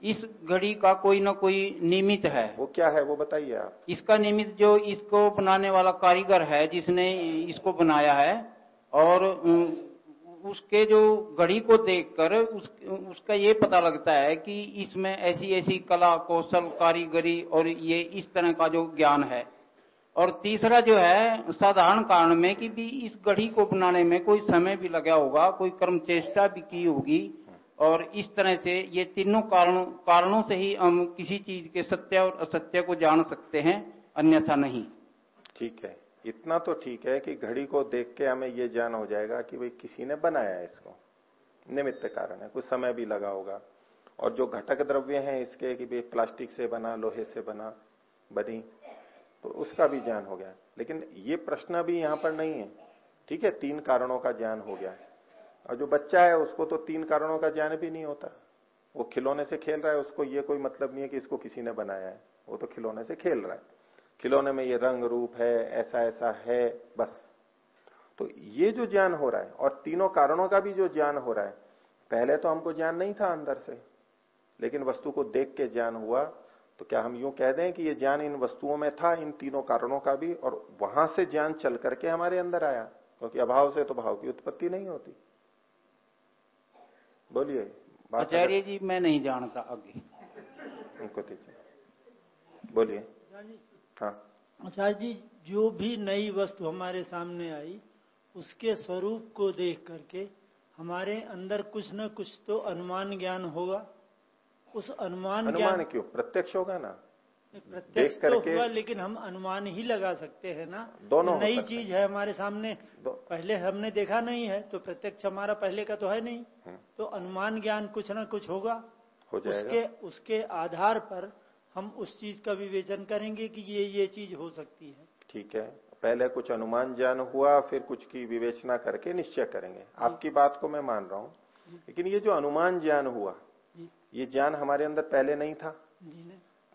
इस घड़ी का कोई ना कोई निमित्त है। वो क्या है वो बताइए आप। इसका निमित्त जो इसको बनाने वाला कारीगर है जिसने इसको बनाया है और उसके जो घड़ी को देखकर उस, उसका ये पता लगता है कि इसमें ऐसी ऐसी कला कौशल कारीगरी और ये इस तरह का जो ज्ञान है और तीसरा जो है, साधारण कारण में कि भी इस घड़ी को बनाने में कोई समय भी लगा होगा, कोई कर्म चेष्टा भी की होगी। और इस तरह से ये तीनों कारणों कारणों से ही हम किसी चीज़ के सत्य और असत्य को जान सकते हैं, अन्यथा नहीं। ठीक है। इतना तो ठीक है कि घड़ी को देख के हमें ये जान हो जाएगा कि भाई किसी ने बनाया है इसको। निमित्त कारण है, कुछ समय भी लगा होगा। और जो घटक द्रव्य हैं इसके कि भाई प्लास्टिक से बना, लोहे से बना, बनी तो उसका भी ज्ञान हो गया। लेकिन ये प्रश्न भी यहाँ पर नहीं है। ठीक है, तीन कारणों का ज्ञान हो गया और जो बच्चा है, उसको तो तीन कारणों का ज्ञान भी नहीं होता। वो खिलौने से खेल रहा है, उसको ये कोई मतलब नहीं है कि इसको किसी ने बनाया है। वो तो खिलौने से खेल रहा है। खिलौने में ये रंग रूप है ऐसा ऐसा है, बस। तो ये जो ज्ञान हो रहा है, और तीनों कारणों का भी जो ज्ञान हो रहा है, पहले तो हमको ज्ञान नहीं था अंदर से। लेकिन वस्तु को देख के ज्ञान हुआ तो क्या हम यूँ कह दें कि ये ज्ञान इन वस्तुओं में था इन तीनों कारणों का भी और वहाँ से ज्ञान चल करके हमारे अंदर आया? क्योंकि अभाव से तो भाव की उत्पत्ति नहीं होती। बोलिए आचार्य जी मैं नहीं जानता आगे। उनको दीजिए। बोलिए। हाँ। आचार्य जी जो भी नई वस्तु हमारे सामने आई उसके स्वरूप को देख करके हमारे अंदर कुछ न कुछ तो अनुमान ज्ञान होगा। उस अनुमान अनुमान क्यों? प्रत्यक्ष होगा ना। प्रत्यक्ष तो करके- हुआ लेकिन हम अनुमान ही लगा सकते हैं ना। दोनों नई चीज़ है। हमारे सामने। पहले हमने देखा नहीं है तो प्रत्यक्ष हमारा पहले का तो है नहीं। हम्म, तो अनुमान ज्ञान कुछ ना कुछ होगा। हो उसके उसके आधार पर हम उस चीज़ का विवेचन करेंगे कि ये ये चीज़ हो सकती है। ठीक है। पहले कुछ अनुमान ज्ञान हुआ फिर कुछ की विवेचना करके निश्चय करेंगे। आपकी बात को मैं मान रहा हूँ। लेकिन ये जो अनुमान ज्ञान हुआ ये ज्ञान हमारे अंदर पहले नहीं था।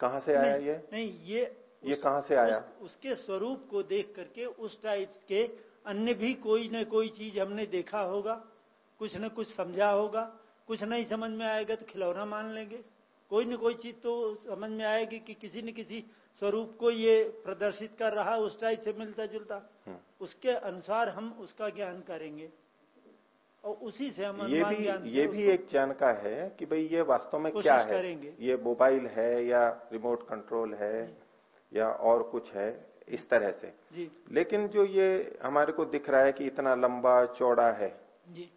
कहाँ से आया ये? नहीं ये ये कहाँ से आया? उस, उसके स्वरूप को देख करके उस टाइप के अन्य भी कोई न कोई चीज़ हमने देखा होगा कुछ न कुछ समझा होगा कुछ नहीं समझ में आएगा तो खिलौना मान लेंगे। कोई न कोई चीज़ तो समझ में आएगी कि किसी न किसी स्वरूप को ये प्रदर्शित कर रहा उस टाइप से मिलता जुलता हम्म। उसके अनुसार हम उसका ज्ञान करेंगे। और उसी से हम ये भी ये भी एक ज्ञान का है कि भाई ये वास्तव में क्या है। ये मोबाइल है या रिमोट कंट्रोल है या और कुछ है इस तरह से। जी। लेकिन जो ये हमारे को दिख रहा है कि इतना लंबा चौड़ा है जी।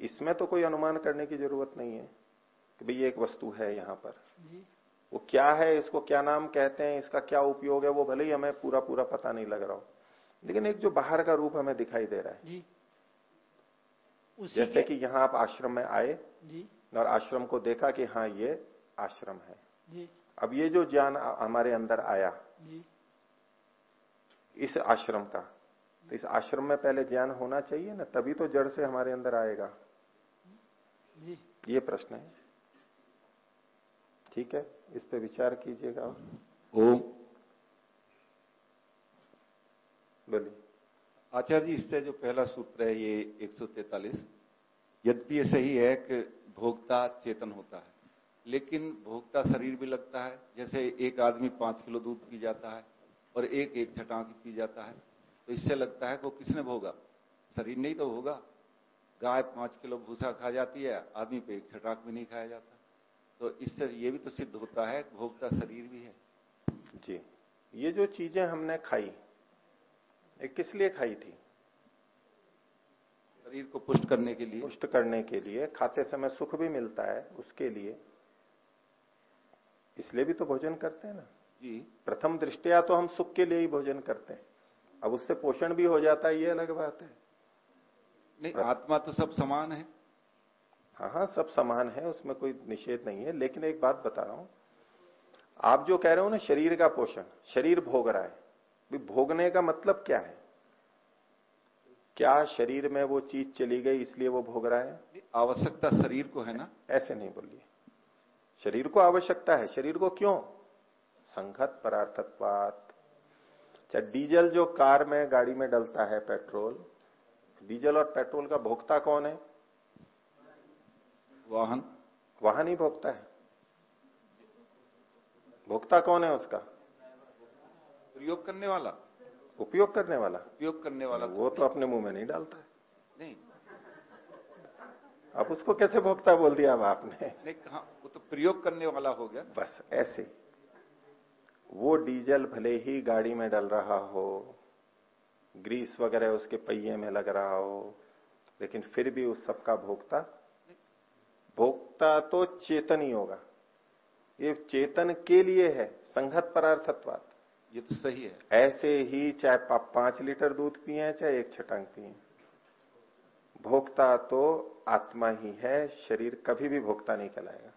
इसमें तो कोई अनुमान करने की ज़रूरत नहीं है कि भाई ये एक वस्तु है यहाँ पर। जी। वो क्या है इसको क्या नाम कहते हैं इसका क्या उपयोग है वो भले ही हमें पूरा पूरा पता नहीं लग रहा हो लेकिन एक जो बाहर का रूप हमें दिखाई दे रहा है। जी। उसी जैसे कि यहाँ आप आश्रम में आए जी। और आश्रम को देखा कि हाँ ये आश्रम है। जी। अब ये जो ज्ञान हमारे अंदर आया जी। इस आश्रम का तो इस आश्रम में पहले ज्ञान होना चाहिए ना तभी तो जड़ से हमारे अंदर आएगा। जी। ये प्रश्न है। ठीक है इस पे विचार कीजिएगा। ओम। बोलिए। आचार्य जी, इससे जो पहला सूत्र है, ये 143 यद्यपि ये सही है कि भोक्ता चेतन होता है, लेकिन भोक्ता शरीर भी लगता है। जैसे एक आदमी पाँच किलो दूध पी जाता है और एक एक छटाक पी जाता है तो इससे लगता है कि वो किसने भोगा? शरीर नहीं तो होगा। गाय पाँच किलो भूसा खा जाती है, आदमी पे एक छटाक भी नहीं खाया जाता। तो इससे ये भी तो सिद्ध होता है कि भोक्ता शरीर भी है। जी, ये जो चीज़ें हमने खाई किस लिए खाई थी? शरीर को पुष्ट करने के लिए। पुष्ट करने के लिए। खाते समय सुख भी मिलता है उसके लिए। इसलिए भी तो भोजन करते हैं ना। जी। प्रथम दृष्टिया तो हम सुख के लिए ही भोजन करते हैं। अब उससे पोषण भी हो जाता है ये अलग बात है। नहीं आत्मा तो सब समान है। हाँ हाँ सब समान है उसमें कोई निषेध नहीं है। लेकिन एक बात बता रहा हूँ। आप जो कह रहे हो ना शरीर का पोषण शरीर भोग रहा है। भी भोगने का मतलब क्या है? क्या शरीर में वो चीज़ चली गई इसलिए वो भोग रहा है? आवश्यकता शरीर को है ना? ऐसे नहीं बोलिए। शरीर को आवश्यकता है। शरीर को क्यों? संघत परार्थत्वात। अच्छा डीजल जो कार में गाड़ी में डलता है पेट्रोल डीजल और पेट्रोल का भोक्ता कौन है? वाहन। वाहन ही भोगता है। भोक्ता कौन है उसका? प्रयोग करने वाला? उपयोग करने वाला। उपयोग करने वाला वो तो अपने मुँह में नहीं डालता है। नहीं। अब उसको कैसे भोक्ता बोल दिया अब आपने? नहीं कहा? वो तो प्रयोग करने वाला हो गया। बस ऐसे। वो डीजल भले ही गाड़ी में डल रहा हो ग्रीस वगैरह उसके पहिए में लग रहा हो लेकिन फिर भी उस सबका भोक्ता? भोक्ता तो चेतन ही होगा। ये चेतन के लिए है संघत परार्थत्वात। ये तो सही है। ऐसे ही चाहे आप पाँच लीटर दूध पिए, चाहे एक छटांग पिए। भोक्ता तो आत्मा ही है, शरीर कभी भी भोक्ता नहीं कहलाएगा।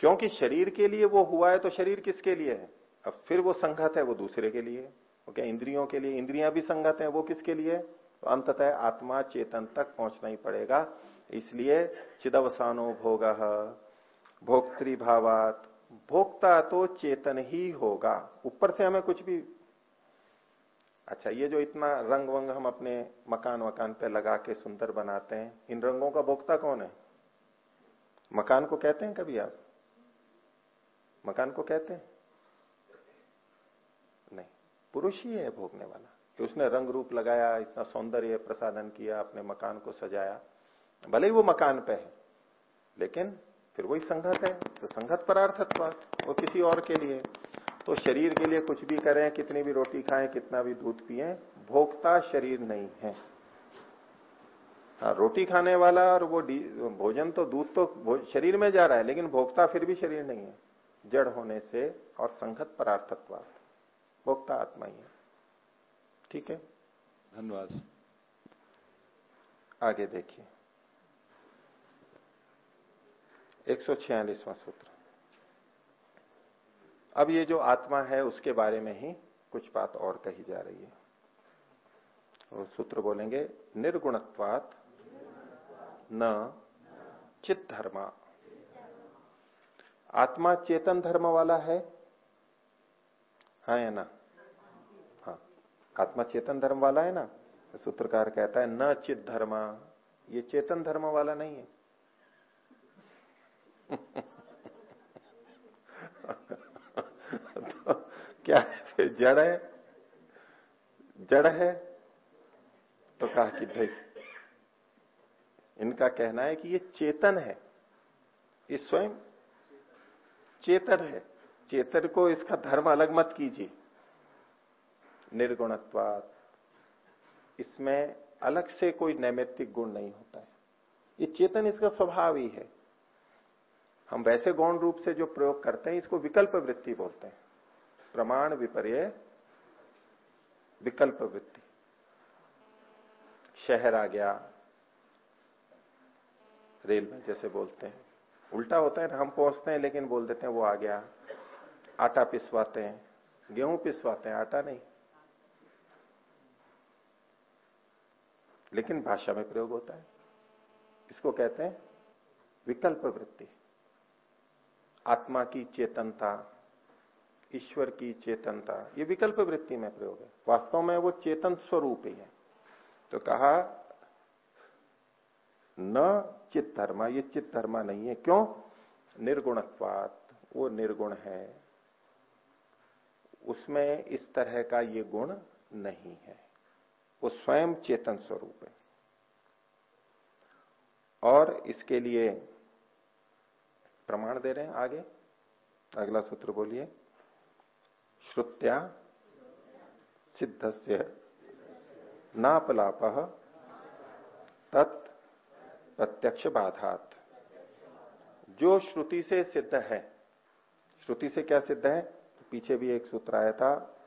क्योंकि शरीर के लिए वो हुआ है तो शरीर किसके लिए है? अब फिर वो संगत है, वो दूसरे के लिए। क्या इंद्रियों के लिए? इंद्रियाँ भी संगत है, वो किसके लिए? तो अंततः आत्मा चेतन तक पहुँचना ही पड़ेगा। इसलिए चिदवसानो भोग, भोक्तृभावात भोक्ता तो चेतन ही होगा। ऊपर से हमें कुछ भी अच्छा ये जो इतना रंग वंग हम अपने मकान वकान पे लगा के सुंदर बनाते हैं, इन रंगों का भोक्ता कौन है? मकान को कहते हैं कभी आप? मकान को कहते हैं? नहीं, पुरुष ही है भोगने वाला। कि उसने रंग रूप लगाया, इतना सौंदर्य प्रसादन किया, अपने मकान को सजाया, भले ही वो मकान पे है, लेकिन फिर वही संघत है तो संघत परार्थत्व वो किसी और के लिए। तो शरीर के लिए कुछ भी करें कितनी भी रोटी खाएँ कितना भी दूध पिए भोक्ता शरीर नहीं है। हाँ रोटी खाने वाला और वो भोजन तो दूध तो शरीर में जा रहा है लेकिन भोक्ता फिर भी शरीर नहीं है। जड़ होने से और संघत परार्थत्व भोक्ता आत्मा ही है। ठीक है? धन्यवाद। आगे देखिए। एक सौ सूत्र। अब ये जो आत्मा है, उसके बारे में ही कुछ बात और कही जा रही है। और सूत्र बोलेंगे, निर्गुणत्वात न चित धर्मा आत्मा चेतन धर्म वाला है? हाँ या ना? हाँ। आत्मा चेतन धर्म वाला है ना? सूत्रकार कहता है, न चित धर्म ये चेतन धर्म वाला नहीं है। तो क्या है जड़ है? जड़ है? तो कहा कि भाई, इनका कहना है कि ये चेतन है। ये स्वयं चेतन है। चेतन को इसका धर्म अलग मत कीजिए। निर्गुणत्वाद इसमें अलग से कोई नैमित्तिक गुण नहीं होता है। ये चेतन इसका स्वभाव ही है। हम वैसे गौण रूप से जो प्रयोग करते हैं, इसको विकल्प वृत्ति बोलते हैं। प्रमाण विपर्य विकल्प वृत्ति। शहर आ गया, रेल में जैसे बोलते हैं। उल्टा होता है, हम पहुँचते हैं, लेकिन बोल देते हैं वो आ गया। आटा पिसवाते हैं, गेहूँ पिसवाते हैं, आटा नहीं। लेकिन भाषा में प्रयोग होता है। इसको कहते हैं विकल्प वृत्ति। आत्मा की चेतनता, ईश्वर की चेतनता, ये विकल्प वृत्ति में प्रयोग है। वास्तव में वो चेतन स्वरूप ही है। तो कहा, न चित धर्मा ये चित धर्मा नहीं है। क्यों? निर्गुणत्वात, वो निर्गुण है। उसमें इस तरह का ये गुण नहीं है। वो स्वयं चेतन स्वरूप है। और इसके लिए प्रमाण दे रहे हैं आगे। अगला सूत्र बोलिए। श्रुत्या सिद्ध से नापलाप तत् प्रत्यक्ष बाधात जो श्रुति से सिद्ध है, श्रुति से क्या सिद्ध है? पीछे भी एक सूत्र आया था,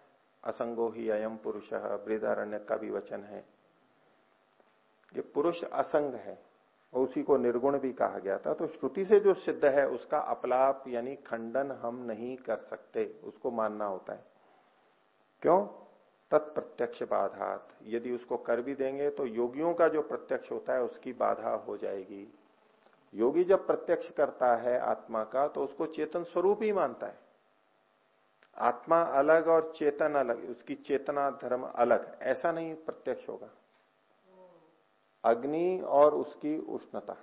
असंगो ही अयम पुरुष बृदारण्य का भी वचन है। ये पुरुष असंग है। और उसी को निर्गुण भी कहा गया था। तो श्रुति से जो सिद्ध है, उसका अपलाप यानी खंडन हम नहीं कर सकते, उसको मानना होता है। क्यों? तत्प्रत्यक्ष बाधात। यदि उसको कर भी देंगे तो योगियों का जो प्रत्यक्ष होता है, उसकी बाधा हो जाएगी। योगी जब प्रत्यक्ष करता है आत्मा का तो उसको चेतन स्वरूप ही मानता है। आत्मा अलग और चेतन अलग, उसकी चेतना धर्म अलग, ऐसा नहीं प्रत्यक्ष होगा। अग्नि और उसकी उष्णता।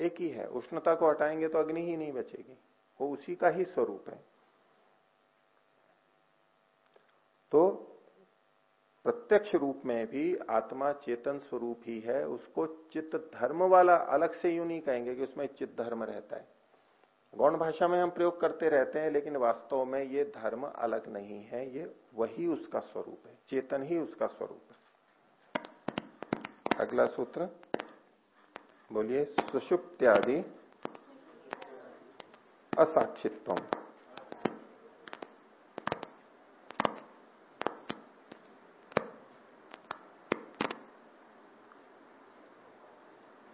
एक ही है, उष्णता को हटाएँगे तो अग्नि ही नहीं बचेगी। वो उसी का ही स्वरूप है। तो प्रत्यक्ष रूप में भी आत्मा चेतन स्वरूप ही है, उसको चित्त धर्म वाला अलग से यू नहीं कहेंगे कि उसमें चित्त धर्म रहता है। गौण भाषा में हम प्रयोग करते रहते हैं, लेकिन वास्तव में ये धर्म अलग नहीं है, ये वही उसका स्वरूप है, चेतन ही उसका स्वरूप है। अगला सूत्र, बोलिए, सुषुप्त्यादि असाक्षित्व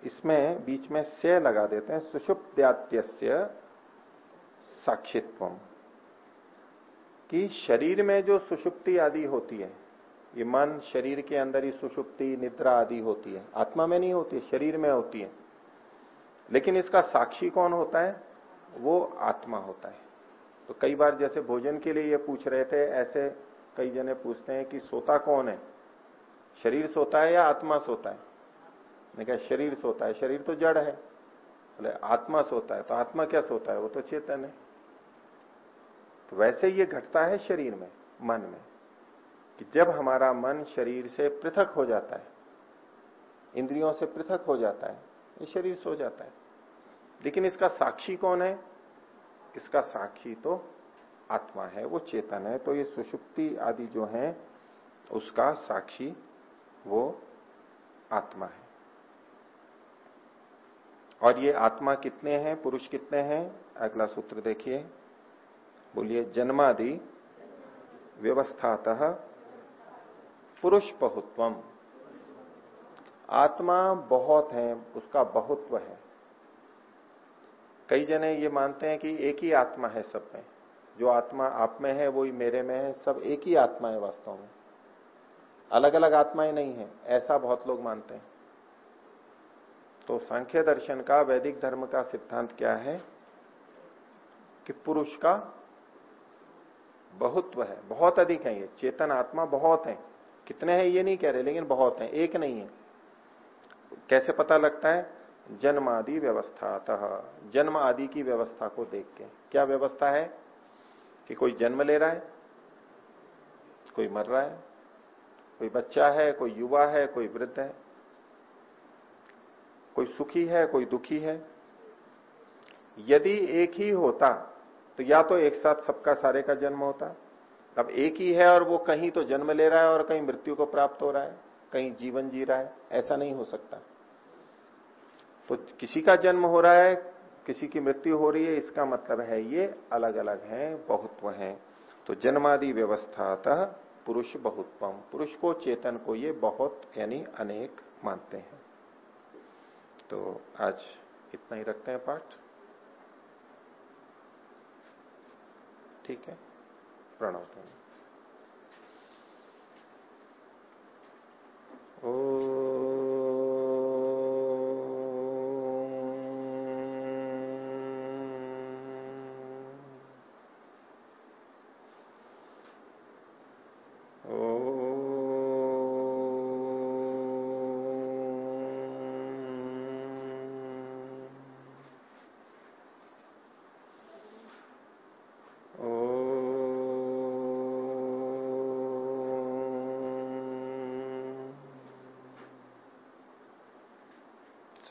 इसमें बीच में से लगा देते हैं सुषुप्त्यात्य साक्षित्व कि शरीर में जो सुषुप्ति आदि होती है ये मन शरीर के अंदर ही सुषुप्ति, निद्रा आदि होती है। आत्मा में नहीं होती, शरीर में होती है। लेकिन इसका साक्षी कौन होता है? वो आत्मा होता है। तो कई बार जैसे भोजन के लिए ये पूछ रहे थे, ऐसे कई जने पूछते हैं कि सोता कौन है? शरीर सोता है या आत्मा सोता है? मैं कहा, शरीर सोता है। शरीर तो जड़ है। बोले, आत्मा सोता है। तो आत्मा क्या सोता है? वो तो चेतन है। तो वैसे ये घटता है शरीर में, मन में। कि जब हमारा मन शरीर से पृथक हो जाता है, इंद्रियों से पृथक हो जाता है, ये शरीर सो जाता है। लेकिन इसका साक्षी कौन है? इसका साक्षी तो आत्मा है, वो चेतन है। तो ये सुषुप्ति आदि जो है, उसका साक्षी वो आत्मा है। और ये आत्मा कितने हैं? पुरुष कितने हैं? अगला सूत्र देखिए। बोलिए, जन्मादि व्यवस्थातः पुरुष बहुत्वम आत्मा बहुत है, उसका बहुत्व है। कई जने ये मानते हैं कि एक ही आत्मा है सब में। जो आत्मा आप में है, वही मेरे में है, सब एक ही आत्मा है वास्तव में। अलग अलग आत्माएँ नहीं है, ऐसा बहुत लोग मानते हैं। तो सांख्य दर्शन का, वैदिक धर्म का सिद्धांत क्या है? कि पुरुष का बहुत्व है, बहुत अधिक है ये, चेतन आत्मा बहुत है। कितने हैं, ये नहीं कह रहे, लेकिन बहुत है, एक नहीं है। कैसे पता लगता है? जन्म आदि व्यवस्था जन्म आदि की व्यवस्था को देख के। क्या व्यवस्था है? कि कोई जन्म ले रहा है, कोई मर रहा है, कोई बच्चा है, कोई युवा है, कोई वृद्ध है, कोई सुखी है, कोई दुखी है। यदि एक ही होता तो या तो एक साथ सबका, सारे का जन्म होता अब एक ही है और वो कहीं तो जन्म ले रहा है और कहीं मृत्यु को प्राप्त हो रहा है, कहीं जीवन जी रहा है, ऐसा नहीं हो सकता। तो किसी का जन्म हो रहा है, किसी की मृत्यु हो रही है, इसका मतलब है ये अलग अलग है, बहुत्व है। तो जन्मादि व्यवस्थातः पुरुष बहुत्वम पुरुष को चेतन को ये बहुत यानी अनेक मानते हैं। तो आज इतना ही रखते हैं पाठ। ठीक है? प्रणव ओ